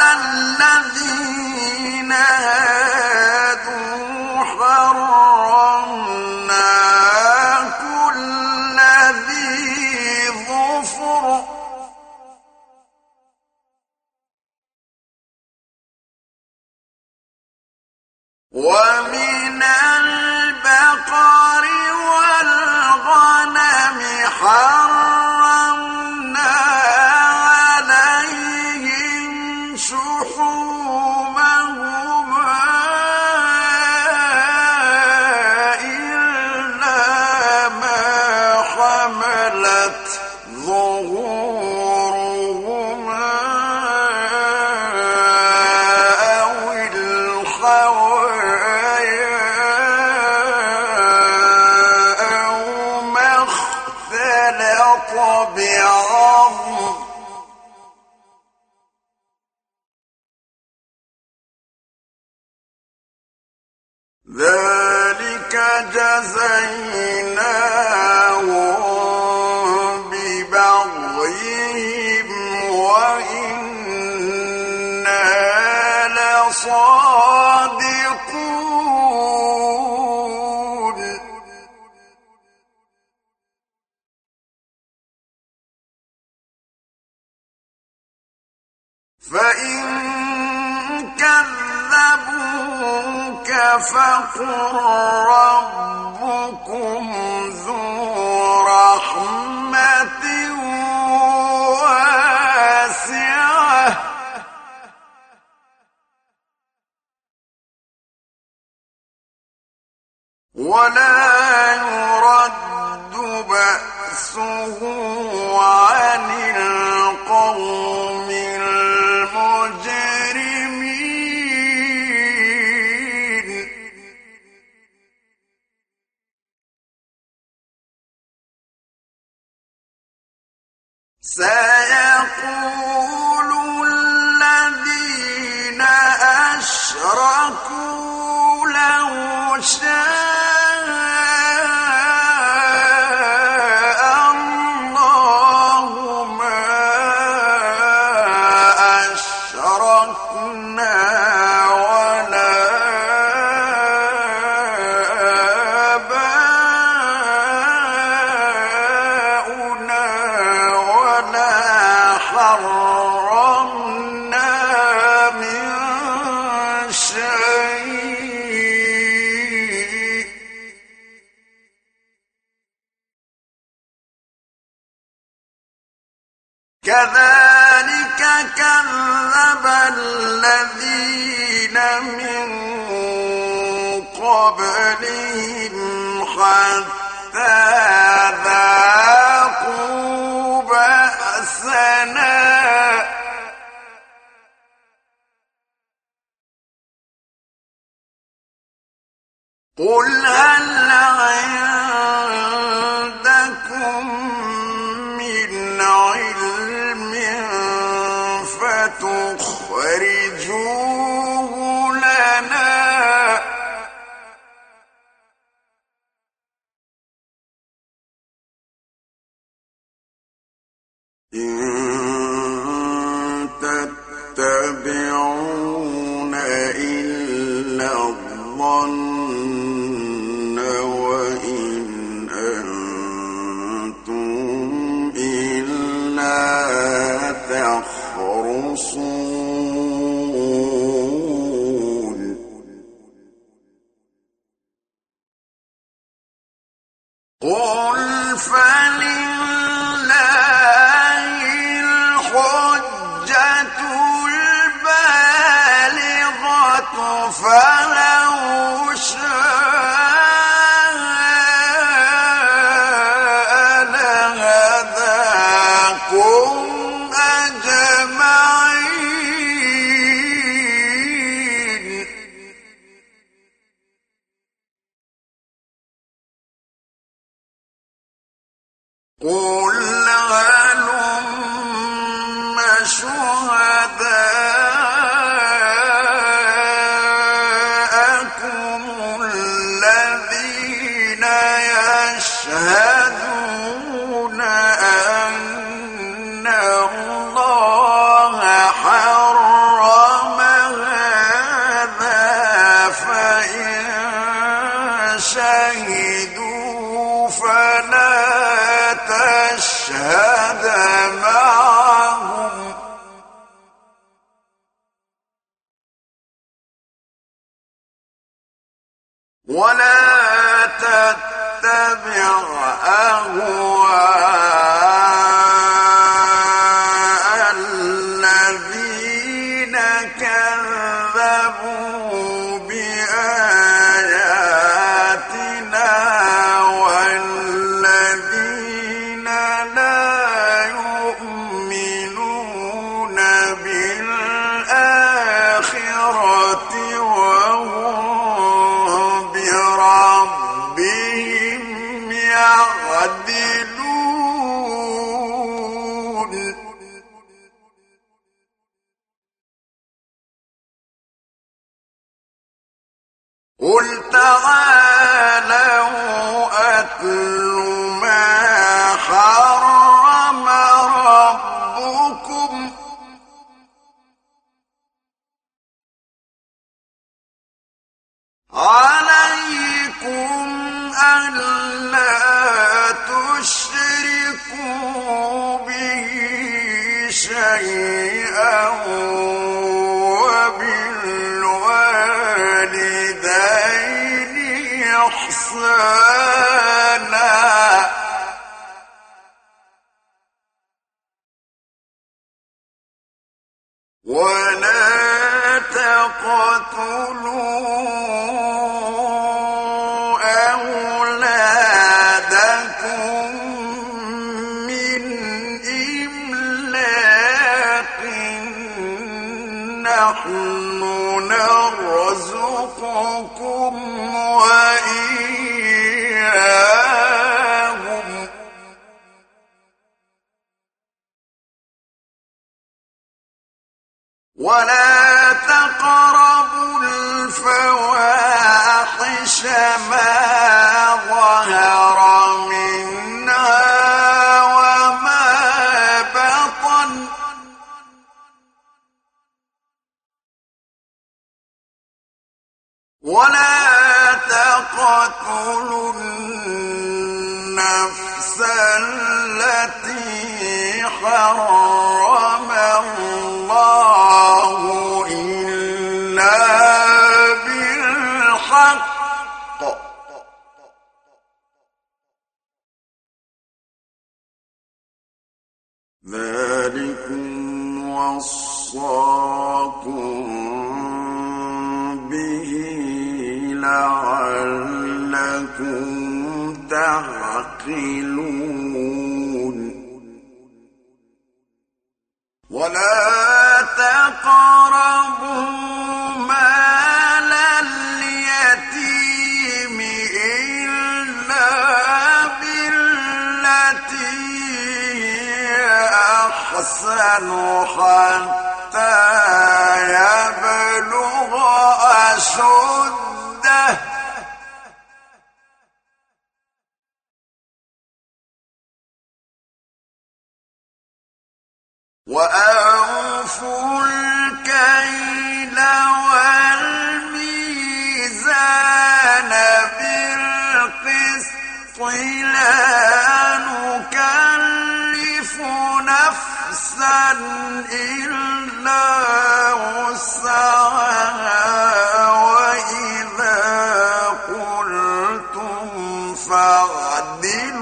فاعدلوا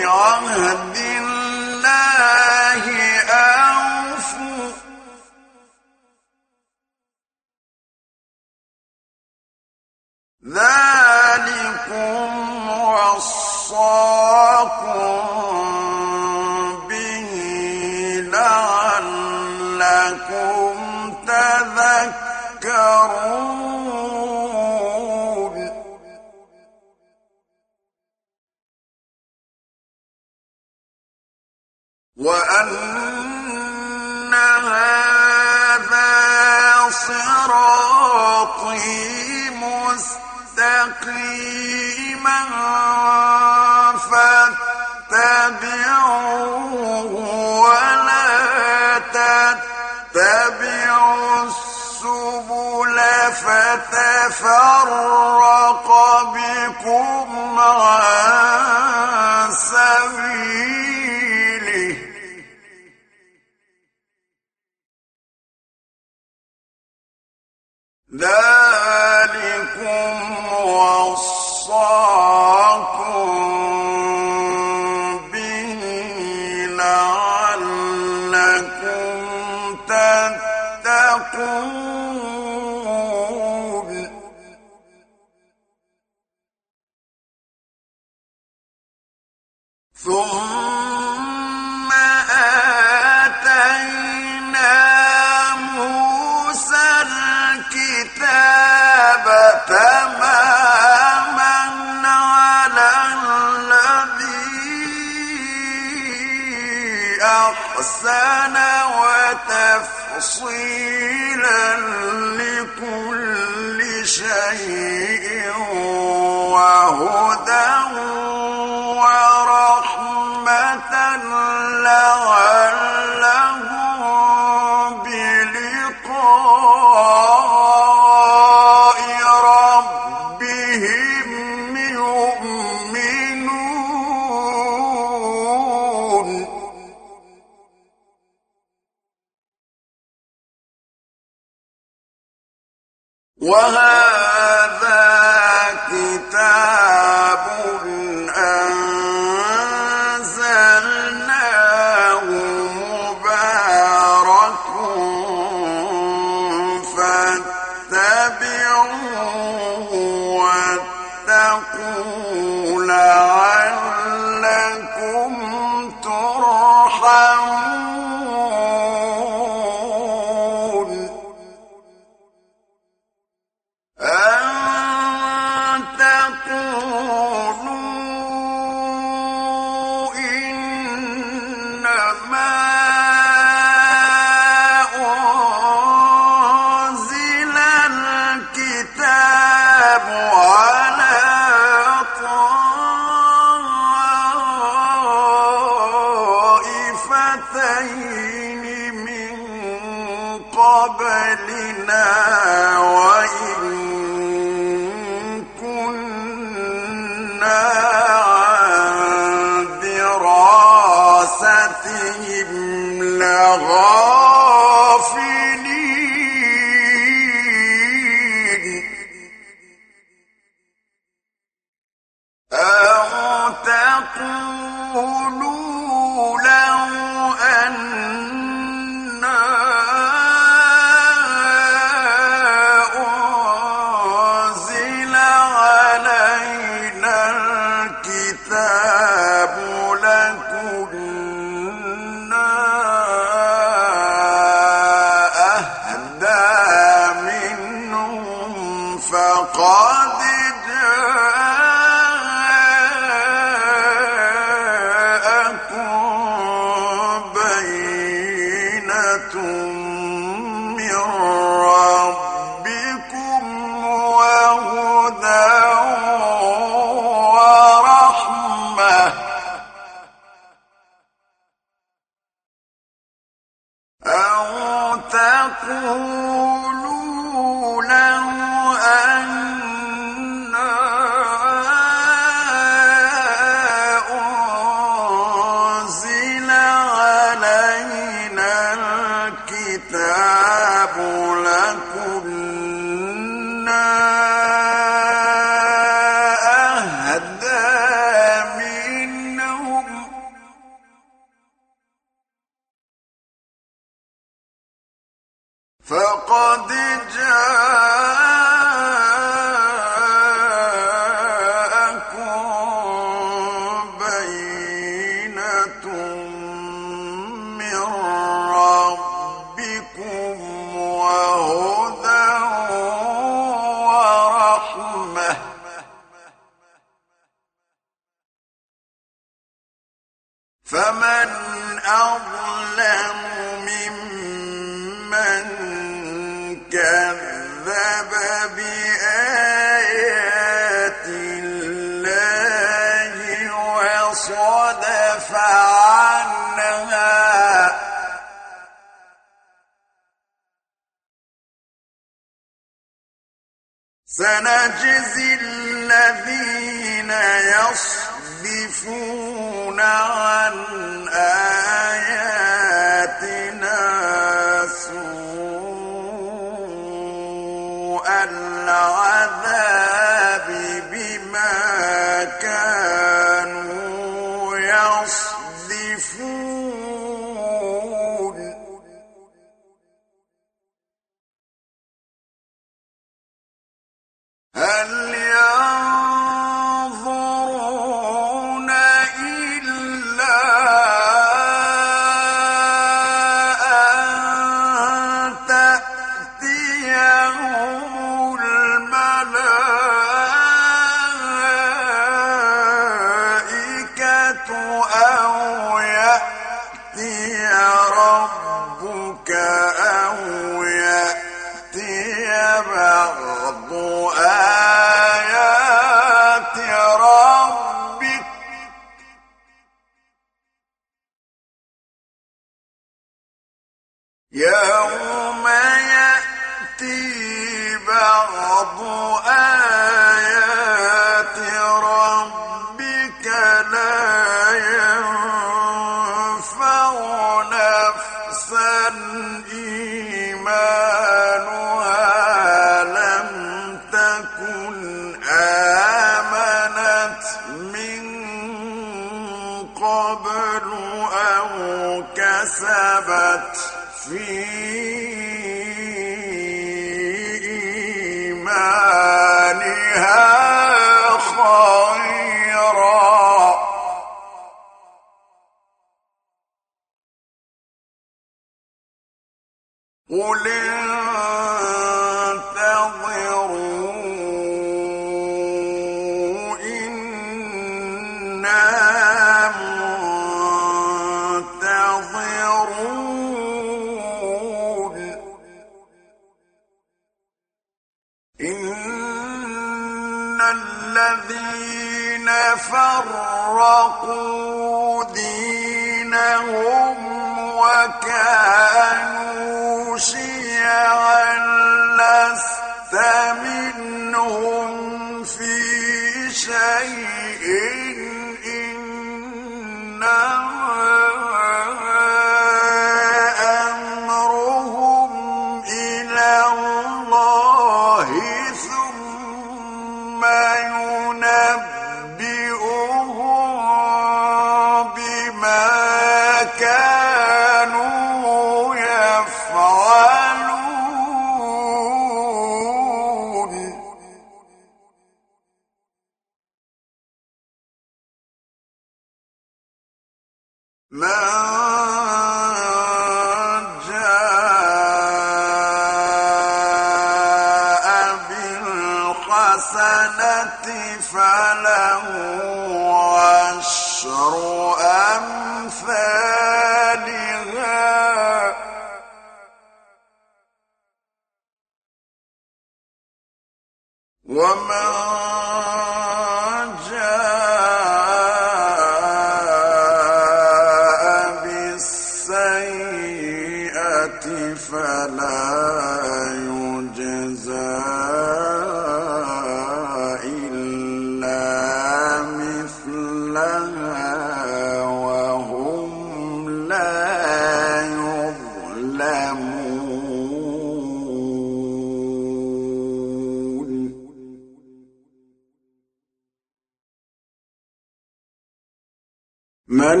من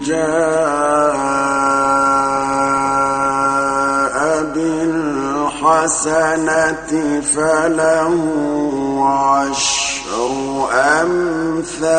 جاء بالحسنة فله عشر أمثالها.